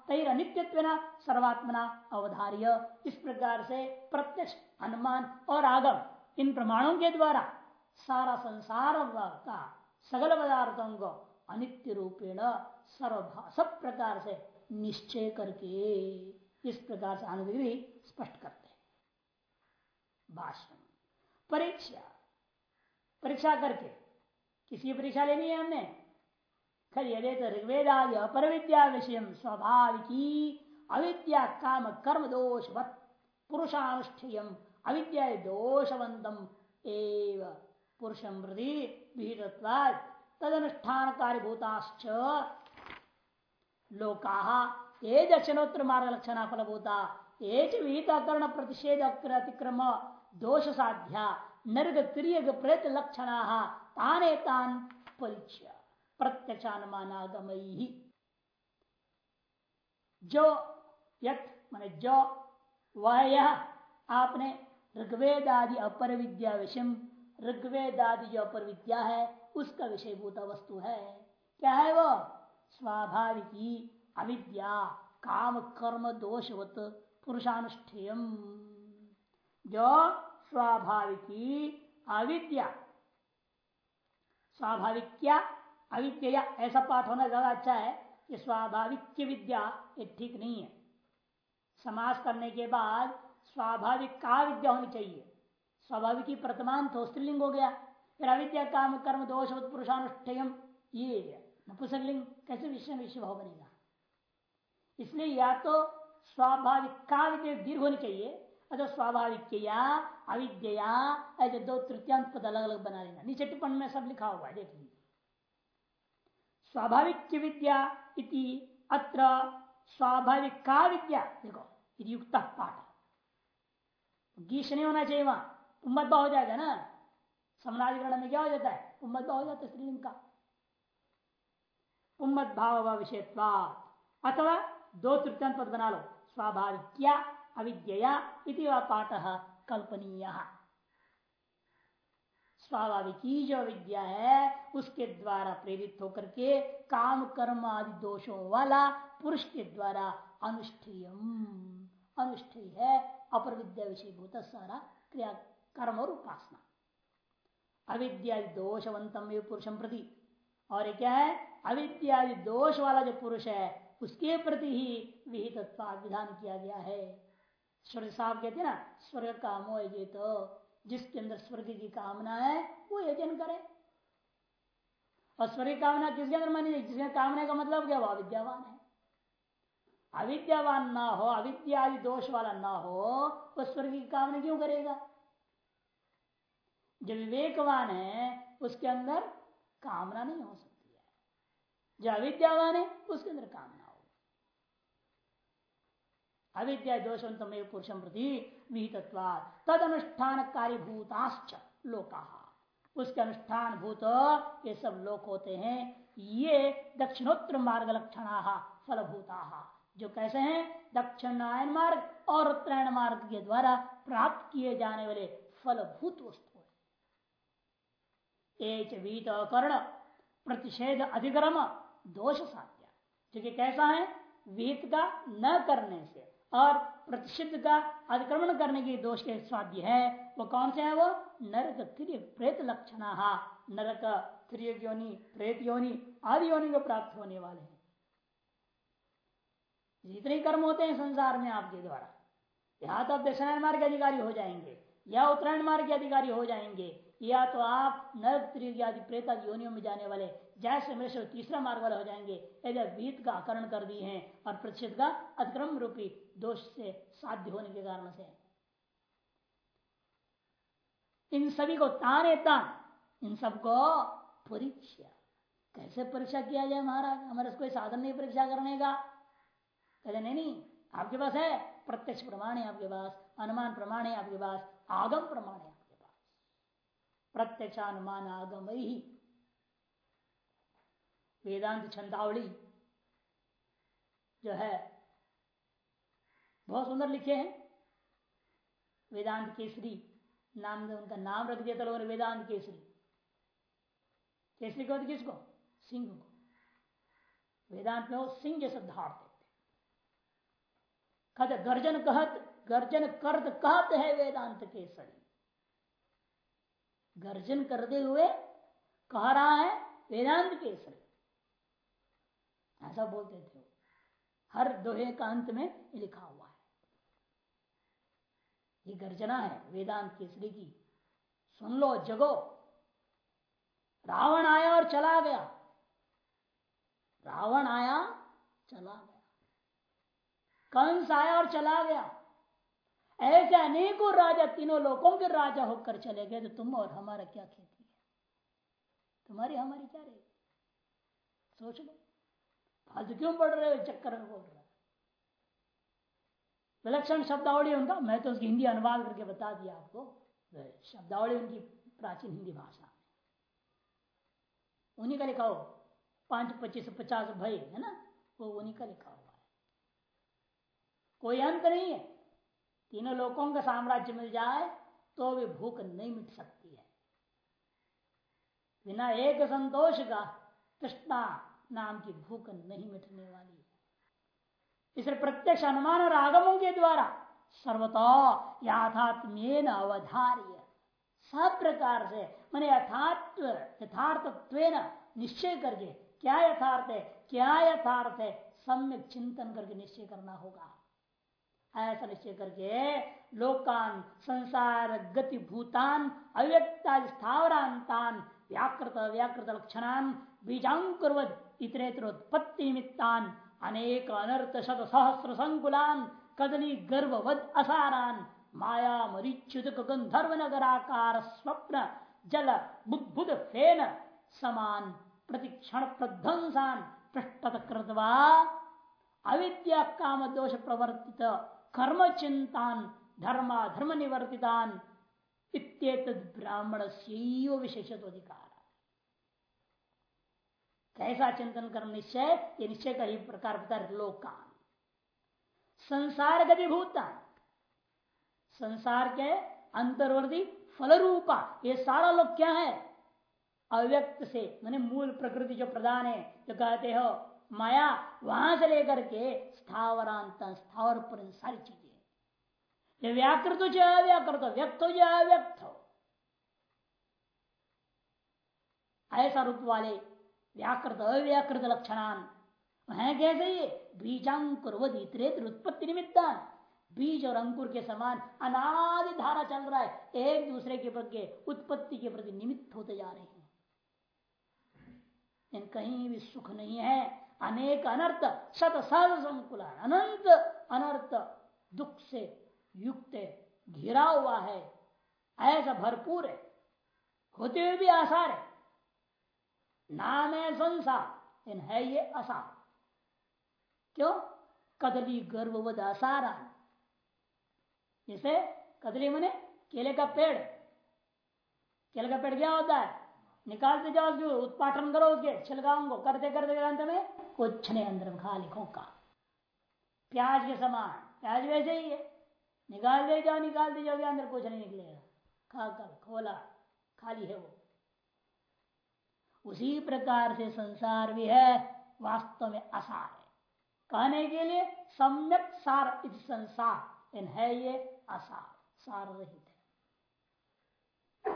तैर अनित्व सर्वात्मना अवधार्य। इस प्रकार से प्रत्यक्ष, अनुमान और आगम, इन प्रमाणों के द्वारा सारा संसार का सगल पदार्थों को अनित्य रूपेण सर्वभा, सब प्रकार से निश्चय करके इस प्रकार से आनंद स्पष्ट करते हैं। भाषण परीक्षा। परीक्षा करके। किसी परीक्षा लेनी है हमने? खरी यदि तो ऋग्वेद आदि अपर विद्या विषय स्वाभाविकी अविद्या काम कर्म दोष पुरुषानुष्ठेयम अविद्या दोषवंतम एव। पुरुषम हृदय विहितत्वाद तदनुष्ठान कार्यभूताश्च लोका ये दक्षिणोत्तर मार्ग लक्षण फलभूता ये विहित कर्ण प्रतिषेध अतिक्रम दोष साध्या नर्ग तिरग प्रेत लक्षण, ताने तान परिचय। प्रत्यक्षानुमानागमयी जो यत, माने जो वह यह आपने ऋग्वेद आदि अपर विद्या विषय ऋग्वेद आदि जो अपर विद्या है, उसका विषय भूत वस्तु है। क्या है वो? स्वाभाविकी अविद्या, काम, कर्म, दोषवत पुरुषानुष्ठेय जो स्वाभाविकी अविद्या। स्वाभाविक क्या अविद्या ऐसा पाठ होना ज़्यादा अच्छा है कि स्वाभाविक विद्या ये ठीक नहीं है। समास करने के बाद स्वाभाविक का विद्या होनी चाहिए। स्वाभाविक ही प्रतमान तो स्त्रीलिंग हो गया, फिर अविद्या, काम, कर्म, दोष पुरुषानुष्ठयम, ये नपुसकलिंग कैसे विषय विषय भाव बनेगा? इसलिए या तो स्वाभाविक का विद्या दीर्घ होनी चाहिए अथवा स्वाभाविक या अविद्या ऐसे दो तृतीयांत पद अलग अलग बना लेना नीचे टिप्पण में सब लिखा हुआ है देख लीजिए स्वाभाविक विद्या इति अत्र स्वाभाविक का विद्या देखो युक्त पाठ गीश नहीं होना चाहिए वहाँ उम्मत हो जाएगा ना समनाधिकरण में क्या हो जाता है उम्मत हो जाता है स्त्रीलिंग का उम्मत भाव विषयत्वा अथवा दो तृतीय पद बना लो स्वाभाविक अविद्या पाठ कल्पनीय। स्वाभाविकी जो विद्या है, उसके द्वारा प्रेरित होकर के काम, कर्म आदि दोषों वाला पुरुष के द्वारा अनुष्ठेय अनुष्ठेय है, अपर विद्या विषय भूत सारा क्रिया, कर्म और उपासना। अविद्या दोषवंतम पुरुषम प्रति। और क्या है? अविद्यादि दोष वाला जो पुरुष है, उसके प्रति ही विहित विधान किया गया है। स्वर्ग साहब कहते ना स्वर्ग कामो तो जिसके अंदर स्वर्ग की कामना है, वो यजन करे। और स्वर्ग कामना किसके अंदर मानी जिसके कामना का मतलब क्या? वो अविद्यावान है। अविद्यावान ना हो अविद्या दोष वाला ना हो, वो स्वर्ग की कामना क्यों करेगा? जो विवेकवान है, उसके अंदर कामना नहीं हो सकती है। जो अविद्यावान है, उसके अंदर कामना अविद्या दोषवंतमेव पुरुषम प्रति विहितत्वाद तद अनुष्ठान कार्यभूताश्च लोका। उसके अनुष्ठान भूत, ये सब लोक होते हैं, ये दक्षिणोत्तर मार्ग लक्षण, फलभूता, जो कैसे हैं? दक्षिणायन मार्ग और उत्तरायण मार्ग के द्वारा प्राप्त किए जाने वाले फलभूत वस्तु एक वीत कर्ण प्रतिषेध अधिक्रम दोष साध्या। जो कि कैसा है? वीत का न करने से। और प्रतिषिध का अतिक्रमण करने के दोष के स्वाध्य है, वो कौन से है वो? नरक त्रिय प्रेत लक्षण। नरक त्रिय योनि, प्रेत योनि, आदि योनि को प्राप्त होने वाले हैं। जितने कर्म होते हैं संसार में आपके द्वारा या तो आप दक्षिणायन मार्ग के अधिकारी हो जाएँगे, या उत्तरायण मार्ग के अधिकारी हो जाएँगे, या तो आप नरक त्रिग आदि प्रेत आदि योनियों में जाने वाले, जैसे मनुष्य तीसरा मार्ग वाले हो जाएँगे यदि वीत का आकरण कर दिए हैं और प्रतिशत का अतिक्रम रूपी दोष से, साध्य होने के कारण से। इन सभी को ताने तान। इन सबको परीक्षा। कैसे परीक्षा किया जाए महाराज? हमारे कोई साधन नहीं परीक्षा करने का। कहते, नहीं नहीं, आपके पास है, प्रत्यक्ष प्रमाण है आपके पास, अनुमान प्रमाण है आपके पास, आगम प्रमाण है आपके पास। प्रत्यक्ष अनुमान आगम ही वेदांत छंदावली जो है बहुत सुंदर लिखे हैं। वेदांत केसरी, नाम उनका नाम रख दिया था लोगों ने, वेदांत केसरी। केसरी को किसको? सिंह को। वेदांत में वो सिंह जैसा धार देते कहते गर्जन कहत, गर्जन कर्त कहत है वेदांत केसरी। गर्जन करते हुए कह रहा है, वेदांत केसरी। ऐसा बोलते थे हर दोहे का अंत में लिखा हुआ ये गर्जना है वेदांत केसरी की। सुन लो, जगो। रावण आया और चला गया। रावण आया, चला गया। कंस आया और चला गया। ऐसे अनेकों राजा, तीनों लोगों के राजा होकर चले गए तो तुम और हमारा क्या खेती है? तुम्हारी हमारी क्या रहेगी? सोच लो। फालतू क्यों पढ़ रहे हो? चक्कर बोल रहे विलक्षण शब्दावली उनका। मैं तो उसकी हिंदी अनुवाद करके बता दिया आपको। शब्दावली उनकी प्राचीन हिंदी भाषा उन्हीं का लिखा हो। पाँच पच्चीस पचास भय है ना? वो उन्हीं का लिखा हुआ है। कोई अंत नहीं है। तीनों लोगों का साम्राज्य मिल जाए तो भी भूख नहीं मिट सकती है। बिना एक संतोष का तृष्णा नाम की भूख नहीं मिटने वाली। है इसलिए प्रत्यक्ष अनुमान और आगमों के द्वारा सर्वतो याथात्म्य अवधार्य। सब प्रकार से, मैंने यथार्थ यथार्थत्व निश्चय करके, क्या यथार्थ है, क्या यथार्थ है, सम्यक चिंतन करके निश्चय करना होगा। ऐसा निश्चय करके लोकान, संसार, गति भूतान, अव्यक्ता, स्थावरांतान, व्याकृत व्याकृत लक्षणान बीजांकुर्वत इतरेतरोत्पत्ति निमित्तान अनेक अनर्थ शत सहस्र संकुलान कदली गर्भवद असारान माया मरीच्युत गंधर्व नगराकार स्वप्न जल बुद्भुत फेन समान प्रतिक्षण प्रध्वंसान पृष्ठत कृतवा अविद्या काम दोष प्रवर्तित कर्म चिंतान धर्मा धर्म निवर्तितान इत्येत ब्राह्मण से विशेषत अधिकार कैसा चिंतन कर निश्चय? ये निश्चय का ही प्रकार बता लोकान। संसार गतिभूता संसार के अंतर्वर्ती फल रूपा ये सारा लोग क्या है? अव्यक्त से, मैंने मूल प्रकृति जो प्रधान है, जो कहते हो, माया, वहाँ से लेकर के स्थावरांत स्थावर पर सारी चीज़ें व्याकृत जाए अव्याकृत हो, व्यक्त हो जो अव्यक्त हो। ऐसा रूप वाले व्याकृत, अव्याकृत लक्षणान। है कैसे ये? बीजांकुर उत्पत्ति निमित्तान बीज और अंकुर के समान अनादि धारा चल रहा है, एक दूसरे के प्रति उत्पत्ति के प्रति निमित्त होते जा रहे हैं। इन कहीं भी सुख नहीं है। अनेक अनर्थ, सत सहज संकुल अनंत अनर्थ दुख से युक्त घिरा हुआ है। ऐसा भरपूर है। होते हुए भी आसार है। नाम है संसार इन है ये असार। क्यों? कदली गर्भवद असारा जैसे कदली मने केले का पेड़। केले का पेड़ क्या होता है? निकालते जाओ उसको उत्पाटन करो उसके छिलगाओं को, करते करते अंत में कुछ नहीं, अंदर खाली खोका प्याज के समान, प्याज वैसे ही है। निकाल दे जाओ, निकालते जाओ अंदर कुछ नहीं निकलेगा। खा कर खोला, खाली है वो। उसी प्रकार से संसार भी है, वास्तव में असार है। कहने के लिए सम्यक सार इस संसार इन है ये असार, सार रहित है।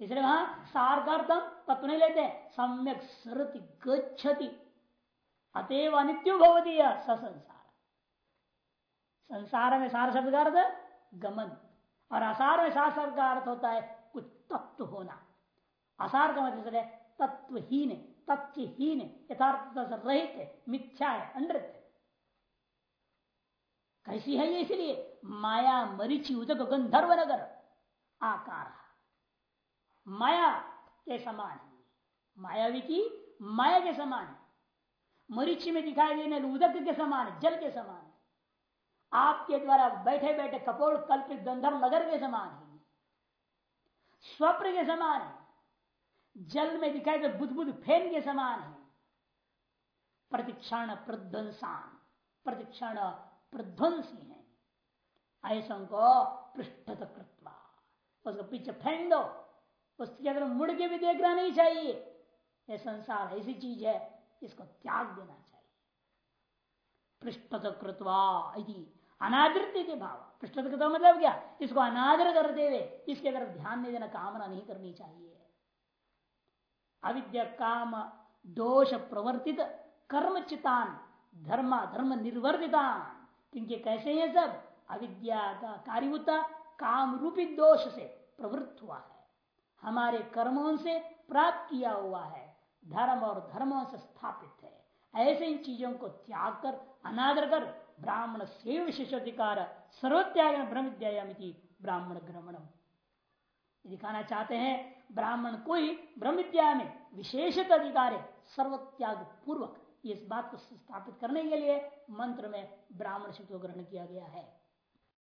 इसलिए वहाँ सार का अर्थम तत्व नहीं लेते सम्यक सरति गच्छति, अतएव अनित्यो भवती संसार संसार में सार शब्द का अर्थ गमन, और असार में सार शब्द का अर्थ होता है कुछ तत्व होना। असार का मतलब तत्वहीन, तथ्यहीन यथार्थ रहित है मिथ्या है, अनृत है। कैसी है ये इसलिए? माया मरीचि उदक गंधर्व नगर, आकार। माया के समान है। मायावी की माया के समान है। मरीचि में दिखाई देने उदक के समान है, जल के समान है। आपके द्वारा बैठे बैठे कपोल कल्पित गंधर्व नगर के समान है। स्वप्न के समान है। जल में दिखाई दे बुद्ध फेन के समान है। प्रतिक्षण प्रध्वंसान, प्रतिक्षण प्रध्वंसी है। ऐसा को पृष्ठत कृत्वा, उसको पीछे फेंक दो। उसके अगर मुड़ के भी देखना नहीं चाहिए, यह संसार ऐसी चीज़ है, इसको त्याग देना चाहिए। पृष्ठत कृत्वा अनादृत्य के भाव। पृष्ठत कृत्वा मतलब क्या? इसको अनादर करते हुए, इसके तरफ़ ध्यान नहीं देना, कामना नहीं करनी चाहिए। अविद्या काम दोष प्रवर्तित कर्म चितान धर्म धर्म निर्वर्तितान। क्योंकि कैसे ये सब? अविद्या का कार्यभूता काम रूपी दोष से प्रवृत्त हुआ है। हमारे कर्मों से प्राप्त किया हुआ है। धर्म और धर्मों से स्थापित है। ऐसे इन चीज़ों को त्याग कर, अनादर कर, ब्राह्मण से विशेषाधिकार, सर्वत्याग ब्रह्म ब्राह्मण ग्रमणम दिखाना चाहते हैं, ब्राह्मण कोई ब्रह्म विद्या में विशेषत अधिकार है सर्वत्याग पूर्वक इस बात को स्थापित करने के लिए मंत्र में ब्राह्मण शब्द को ग्रहण किया गया है।